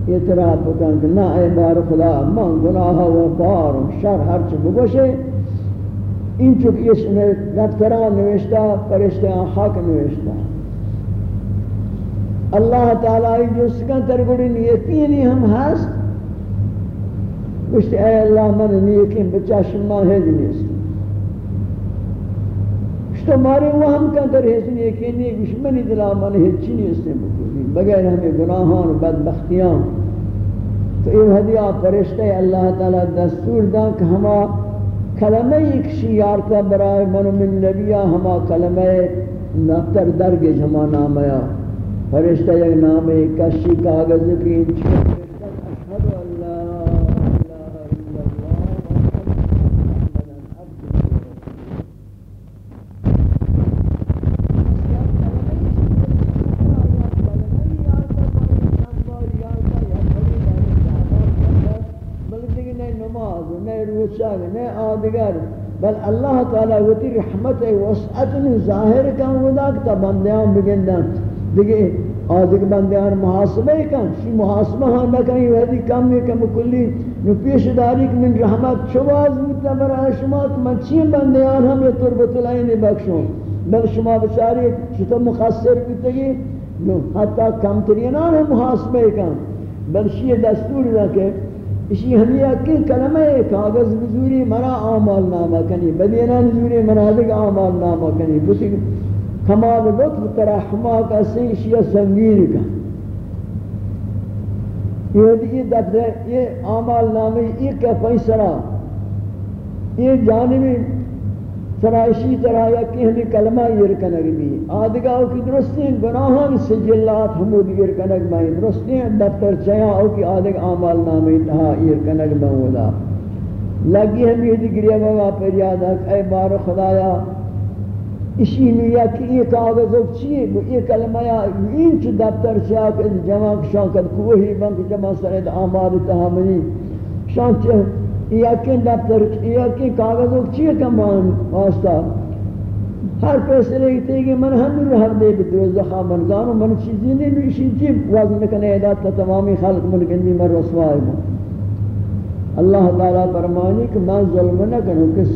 اعتراف کن کہ نا، اے بار خدا، من گناہ و بار شر ہر چھ بگوشے۔ این چک اس نے دفتران نوشتا پرشتیاں حق نوشتا اللہ تعالی جو سکن ترگوڑی نیتینی ہم ہست گوشت اے اللہ من نیکیم بچہ شما ہے جنیس گوشت مارے وہ ہم کا در حسن نیکی نیک گوشت منی دلا من ہے چینی اس بغیر ہمیں گناہان و بدبختیاں۔ تو یہ حدیعہ پرشتہ اللہ تعالی دستور دا کہ ہما کلمہ ایک شیارتا برائے من من نبیہ ہما کلمہ نفتر درگ جمع نامیا فرشتہ یک نام کشی کاغذ کی چھوٹے تعالی وتی رحمت وسعت ظاہر کان ودا کہ بندیاں بگندن. دیگه آدھگ بندیان محاسبہ کن. شی محاسبہ ہاں نہ کہیں وحدی کم میں کم کلی. نو پیش داری من رحمت شواز بودتا برای شما من چین بندیان ہم یہ تربت العین بخشوں بل شما بچاری شتا مخصر بیتا گی نو حتی کم ترینان محاسبہ کن. بل شی دستور دا کہ اسی ہمیں اکی کلمہ کاغذ بزوری منا آمال نامہ کنی بدینہ نزوری منازق آمال نامہ کنی۔ بسی کمال لطف ترحمہ کا سیشی سنگیر کا۔ یہ دیگی دفتر یہ آمال نامہ، یہ کا فیصلہ یہ جانبی سرائشی طرح یا کہ ہمیں کلمہ یرکنگ بھی آدھگاہ کی درستی گناہاں سجلات حمود یرکنگ بھی درستی دفتر چاہاں او کی آدھگ آمال نامی تہا یرکنگ بہودا لگی ہمیں دی گریہ بگا پر یادا اے بار خدایا، اسی نیا کہ یہ کاغذ چیئے یہ کلمہ یا این چو دفتر چاہاں کہ جمع کشان کد کوہی، بنک جمع، سرد آمال تہا منی۔ شان چاہاں یقین دفتر یقین کاغذوں چیئے کمان؟ واسطہ ہر فیصلے کی تیگی من ہم رو ہر دے بھی دوزخہ من زانو، من چیزی نہیں نوشی چیز وزن کنے ایداد تا تمامی خلق من گندی من رسوائی من اللہ تعالیٰ فرمانی کہ میں ظلم نہ کروں کس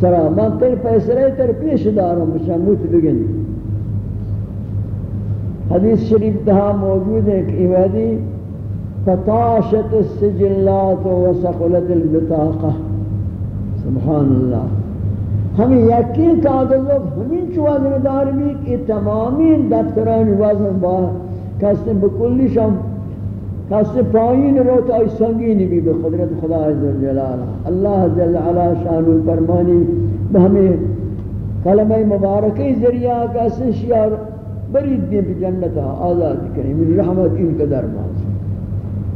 سرا. من تر فیصلے تر پیش داروں بشا موت بگن. حدیث شریف تہا موجود ہے کہ ایوادی فطاشت السجلات وسقلت البطاقة. سبحان اللہ. ہمیں یقین کاغذ ہمیں چوازن دار بھی کہ تمامی دفتران وزن با کسی بکلی شم، کسی پایین رو تا سنگین بھی بقدرت خدا عزر جلالہ اللہ جل علا شانو فرمانی بہمیں کلمہ مبارکی ذریعہ کسی شیار برید دیں پہ آزاد کریں من رحمت ان قدر ماز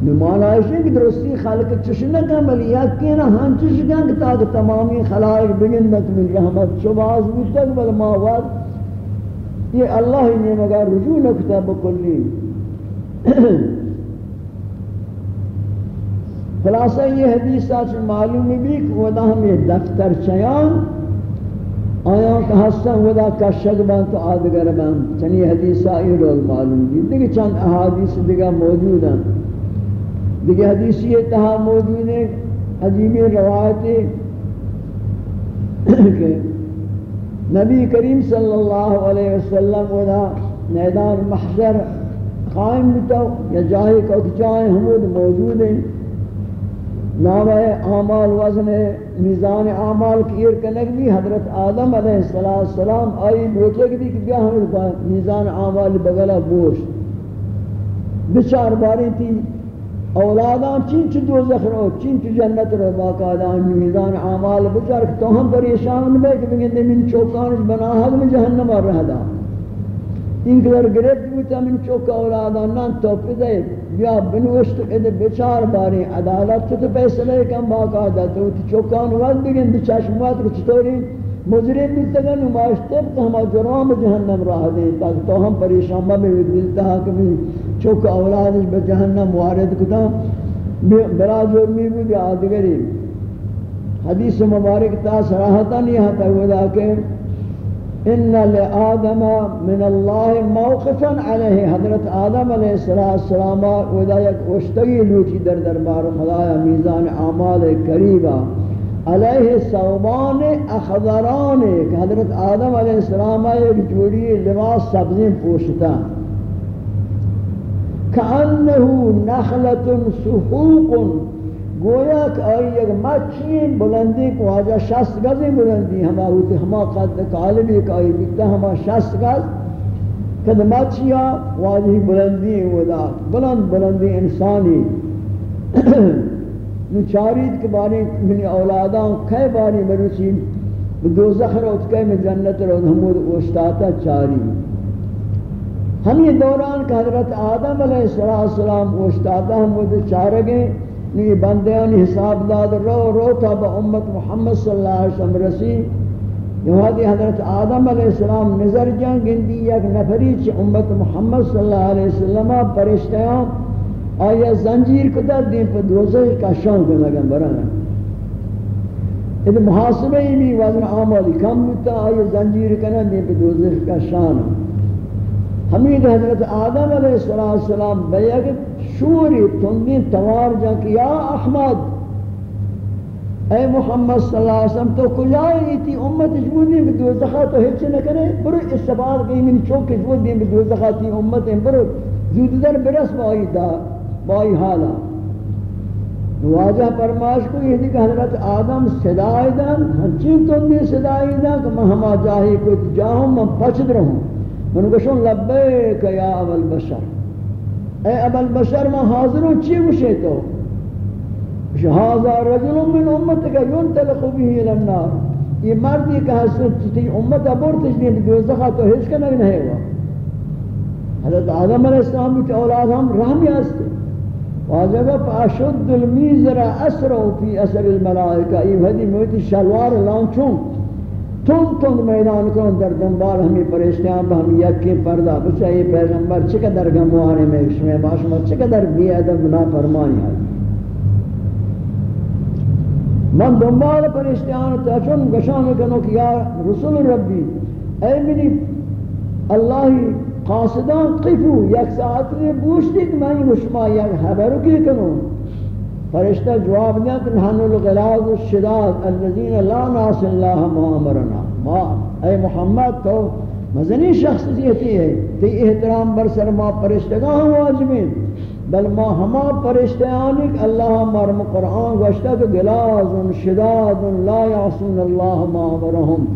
نمانا ہے کہ درستی خالق چشنہ کا ملیا کینا ہم چشنہ کہ تاک تمامی خلائق بگندت من رحمت شباز بودتک بل ماواد یہ اللہ ہی نے مگا رجوع نکتا بکلی۔ خلاصہ یہ حدیث آج معلوم بھی کہ ودا ہمیں دفتر چیان آیا کہ حسن ودا کشک بان تو آدگر بان۔ چنی حدیثہ یہ رول معلوم بھی۔ دیکھ چند احادیث دیگا موجود ہیں۔ دیکھ حدیثی اتہا موجود ہے عجیب روایت کہ نبی کریم صلی اللہ علیہ وسلم ودا میدان محضر قائم بتاو یا جاہے کو چاہے حمود موجود ہیں۔ نام اعمال وزن میزان اعمال کی ارکنک بھی حضرت آدم علیہ السلام آئی بوچے کہ بھی کہ بیا ہمیں میزان اعمال بغلہ گوشت۔ بچار باری تھی اولادان چین چی دوزخ رو چین چی جنت رو باقادان میزان اعمال بچار تو ہم پریشان نبے کہ بگن من چوکانش بنا حد میں جہنم اور رہ دا این قدر بوتا من چوک اولادان نان تو پدے بیا بنوشت اد بچار باری عدالت تو پیسلے کم باقادہ تو چوکان وقت بگن بچاشمات رو چطوری؟ مجرم بیتگا نمائش تو ہما جرام جہنم راہ دیں تاکہ تو ہم پریشان میں دلتا حکمی چوک اولادش بجہنم وارد کتا برا جرمی بود آدگری۔ حدیث مبارک تا سراحتا نہیں ہتا ودا کہ ان لآدم من اللہ موقفا علیہ۔ حضرت آدم علیہ السلام ودا یک اشتگی لوٹی در دربار خدایا، میزان اعمال قریبا علیہ صوبان اخضران حضرت آدم علیہ السلام ایک جوڑی لباس سبزیں پوشتا۔ کانہو نخلت سحوق، گویا کہ آئی ایک مچی بلندی کو آجا شست گزی بلندی، ہما ہوتی ہما قد قالبی کہ آئی بکتا ہما شست گز کہ مچیا واجی بلندی ودا، بلند بلندی انسانی۔ نو چارید کے بارے منی اولاداں کئی باری مروسی دوزخ رو اتکے میں جنت رو ہمود اوشتاتا چاری۔ ہم یہ دوران کہ حضرت آدم علیہ السلام اوشتاتا ہمود چارگیں نو یہ بندیان حساب داد، رو رو تا با امت محمد صلی اللہ علیہ وسلم رسی۔ یہاں حضرت آدم علیہ السلام نظر جان گندی، یک نفری چی امت محمد صلی اللہ علیہ وسلم پرشتیاں آیا زنجیر کتا دین پر دوزہ کا شان کو لگن برانا۔ یہ محاسبہ ہی بھی وزن آمالی کم بودتا آیا زنجیر کنا دین پر دوزہ کا شان۔ حمید حضرت آدم علیہ السلام بیگ شوری تندین توار جا کہ یا احمد، اے محمد صلی اللہ علیہ وسلم، تو کجائی تھی؟ امت جبودی میں دوزخہ تو ہچ نہ کرے، برو اس سبال گئی من چوک جبودی میں دوزخہ تھی امت برو زود در برس بائی دا بائی حالا۔ نواجہ فرماش کو یہ کہ حضرت آدم صدای دن ہنچین تندی صدای دن کہ میں ہما جاہی کو جاہوں، میں پچد رہوں من گشون لبیک یا اول بشر اے اول بشر میں حاضروں چی گوشے تو؟ شہازہ رجل من امت کا ينتلق به الى النار. یہ مردی کہ حسن تی امت ابورتش دین دوزخہ تو ہیچ کا نہیں ہے وہ حضرت آدم علیہ السلام کی اولاد ہم رحمی ہستے واجب فاشد الميزر اسرع في اثر الملائكه یہ ہدی موتی شلوار لانچوں تون تون میدان کون در دنبال ہمیں پریشتیاں با ہم یکی پردہ بچائی پیغمبر، چقدر گموانے میں اس میں باشما چقدر بی ادب نا فرمانی ہے۔ من دنبال پریشتیاں تاچون گشان کنو کہ یا رسول ربی، اے منی اللہ قاصدان قفو، یک ساعت نے پوچھتی کہ میں یہ شما یک خبر کی کنوں فرشتہ جواب دیا کہ نحن الغلاظ الشداد الذين لا ناس الله ما امرنا. ما؟ اے محمد، تو مزنی شخصیتی ہے، تی احترام بر سر ما فرشتگاں واجبین بل ما ہما فرشتیانی اللہ مرم قرآن گوشتا کہ غلاظ شداد لا يعصون الله ما امرهم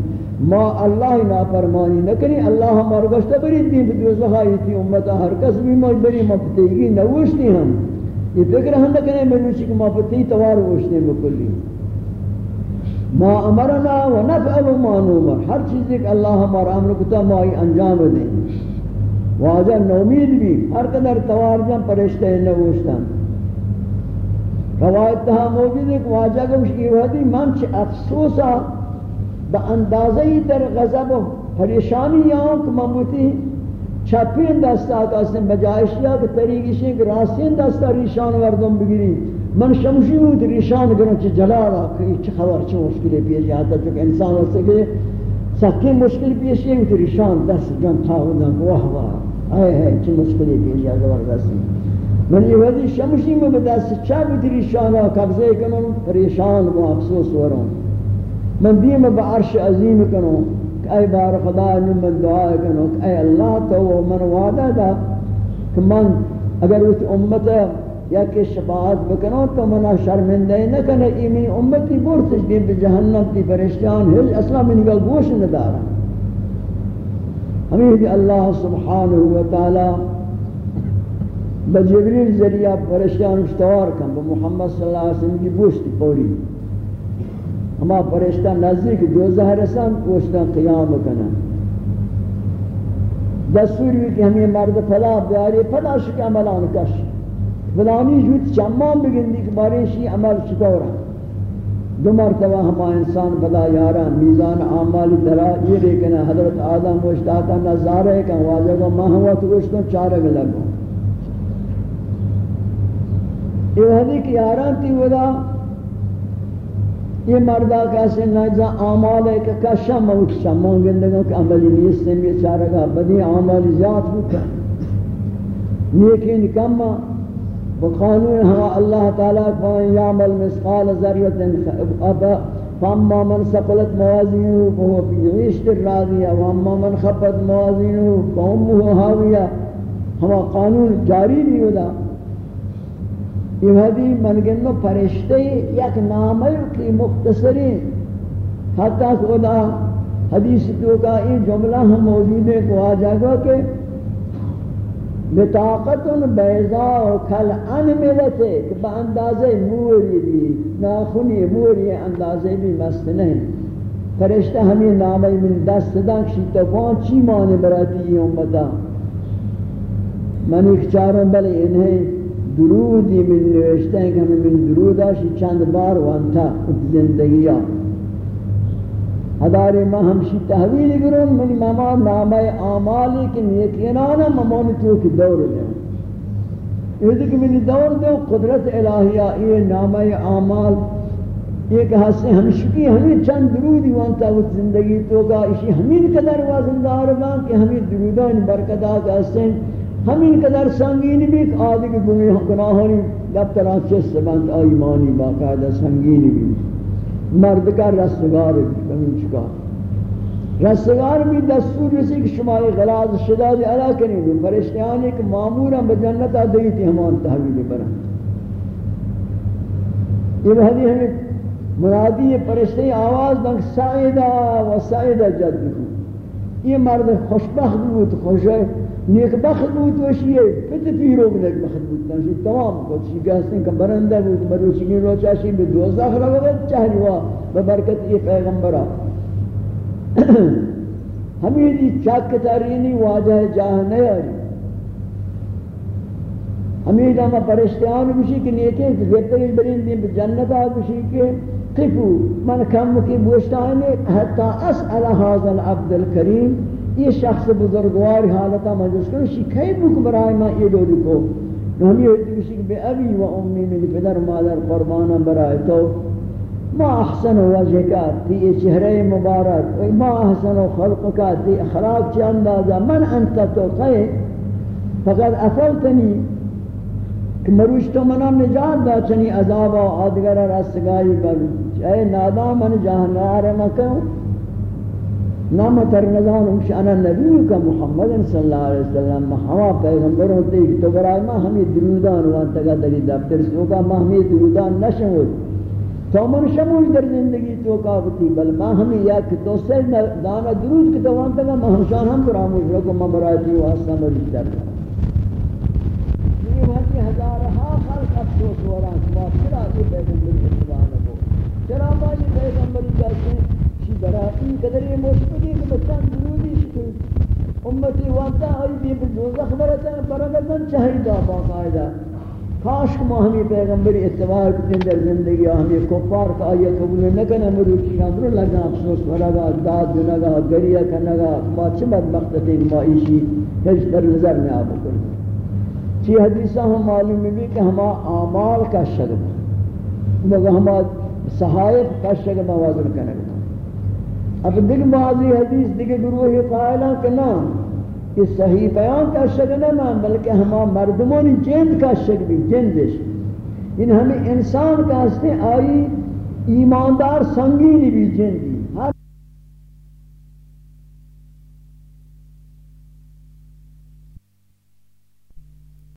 ما اللہ نا فرمانی نہ کریں اللہ ہمارا گشتہ بری دین پر دوزخائی تھی امتا ہر کس بھی مجبری مفتیگی نوشتی ہم. یہ فکر ہم نہ کریں ملوچی کہ مفتی توار وشتے بکلی ما امرنا و نفعل ما نومر ہر چیز ایک اللہ ہمارا امر کتا مائی انجام دیں واجہ نومید بھی ہر قدر توار جان پرشتے نوشتن۔ روایت تہا موجود ہے کہ واجہ کو مشکی وحدی من چھ افسوسا، با اندازه در غضب و پریشانی یاں کہ مموتی چپین دستا کاسن بجایش یا که طریقش این راسین دستا ریشان وردم بگیری من شمشی بود ریشان گرن چه جلالا که چه خبر چه مشکلی پیش حتی چون انسان هسته که سکی مشکل پیش این تو ریشان دست جان تاودن واه واه ای ای چه مشکلی پیش وارد وردستی من یہ وزی شمشی میں بدست چپ بود ریشان ها قبضه کنم ریشان و افسوس ورم من دیم با عرش عظیم کنم اے بار خدا من من دعا کنو اے اللہ تو من وعدہ دا کہ من اگر اس امت یا کہ شفاعت بکنو تو منا شرمندہ نہ کنے ایمین امتی بورتش دیم بی جہنم کی فرشتیان ہل اصلا من گل گوش ندارا ہمیں اللہ سبحانہ وتعالی بجبریل ذریعہ پرشتیان اشتوار کن. با محمد صلی اللہ علیہ وسلم کی بوشتی پوری. ہما پرشتہ نزدیک دو زہرسان پوشتا قیام کنا دستور بھی کہ ہمیں مرد فلا بیاری فلا شک عملان کش. فلانی جوت چمان بگندی کہ بارشی عمل چطورا دو مرتبہ ہما انسان بلا یارا میزان عامال درا یہ لیکن حضرت آدم مشتاقا نظارے کن واجہ کو ماہ ہوا تو گوشتوں چارے میں لگوں یہ حدی کی یاران تھی ودا یہ مردہ کیسے نجا آمال ہے کہ کشا موت شمان گندگوں کہ عملی نیست سے بیچارہ گا بدی آمال زیاد ہوتا نیکین کم بقانون ہوا ہاں اللہ تعالیٰ فان یعمل مسقال ذرت ابا فاما من سقلت موازینه فهو في عيشة الراضية واما من خفت موازینه فامه هاوية ہوا قانون جاری بھی ہوتا۔ یہ حدی منگنو فرشتے یک نامے کی مختصری. حتی خدا حدیث تو کا یہ جملہ ہم موجود ہے کو آ جائے کہ بطاقت بیضاء کل ان انملتے کہ با اندازے موری بھی ناخنی موری اندازے بھی مست نہیں. فرشتہ ہمیں نامے من دست دنگ شیطہ وان چی مانے براتی یہ امتا؟ من ایک چاروں بلے انہیں درودی من نوشتے ہیں کہ ہمیں من درود آشی چند بار وانتا زندگی آ ہدارے ماں ہمشی تحویل گرون منی ماما نامہ آمالی کن یقینانا ممانی تو کی دور دیں یہ دیکھ منی دور دیں قدرت الہیہ یہ نامہ آمال. یہ کہ ہستے ہمشکی ہمیں چند درودی وانتا وہ زندگی تو کا اسی ہمیں قدر وازندار بان کہ ہمیں درودان برکتہ کا ہستے ہمیں قدر سنگین بھی کہ آدھے کے گناہانی دفتران چست بند آئیمانی باقاعدہ سنگین بھی مرد کا رستگار کمی چکا رستگار بھی دستور رسی کہ شما غلاظ شدہ دے علا کریں بھی فرشتیانی کہ معمورا بجنت آدھئی تھی ہمان تحویل برا یہ بہتی ہمیں مرادی فرشتی آواز دنگ سائدہ و سائدہ جد یہ مرد خوشبخت خوش ہے نیک بخت بود و شیئے پت پیرو نیک بخت بود تنشی تمام. کو چی گہستیں کہ برندہ بود. مروچی روچا شی بھی دوزخ رو گئے چہری ہوا ببرکت یہ پیغمبرہ ہمیں دی چاک تارینی واجہ جاہ نہیں آری ہمیں داما پرشتیان بشی کہ نیکیں کہ گرتے برین دین جنتا بشی کہ قفو. من کم کی بوشتائنے حتی اسأل هذا العبد الكریم. یہ شخص بزرگوار حالتا مجلس کرو شی کئی بک برای ما یہ دو کو؟ ہم یہ دیوشی کہ بے ابی و امی من پدر مادر قربانا برای تو. ما احسن وجہ کا تی چہرے مبارک. ما احسن خلق کا تی اخلاق چی اندازہ من انت تو خیر فقد افلتنی کہ مروش تو منا نجات دا چنی عذاب و آدگر رستگائی بل اے نادام من جہنار مکہ نام تر نظام ہم شان نبی کا محمد صلی اللہ علیہ وسلم ہوا پیغمبر ہوتے ہیں تو برائے ما ہمیں درودان وان تگا دلی دفتر سے کا ما ہمیں درودان نہ نشمول تو من شمول در زندگی تو کا ہوتی بل ما ہمیں یا کہ تو سے دانا درود کی تو وان تگا ما شان ہم براموش رکو، ما برائے دی واسطہ مری در یہ یعنی وقت ہزارہا خلق افسوس وران ما چرا یہ پیغمبر اتباع نکو چرا ما یہ پیغمبری کہتے ہیں برا این قدر یہ مشکلی کہ بچان درودی شکل. امتی وقتا آئی بھی دوزخ برتن برگتن چاہیدہ باقاعدہ کاش کہ ہمیں پیغمبر اتباع کرتے در زندگی ہمیں کفار کا آیت قبول نکن امرو چیزان در لگا افسوس ورگا داد دنگا گریہ کنگا ما چھ بدبخت تین ما ایشی؟ ہیچ در نظر میں آب کریں چی حدیثہ ہم معلوم بھی کہ ہما آمال کا شگب مگر ہما صحائف کا شگب موازن کرنے اب دل بعضی حدیث دیگه گروہ قائلان کہ نا یہ صحیح بیان کا شک نہ مان بلکہ ہما مردمون جند کا شک بھی جندش. ان ہمیں انسان کا ہستے آئی ایماندار سنگین بھی جندی.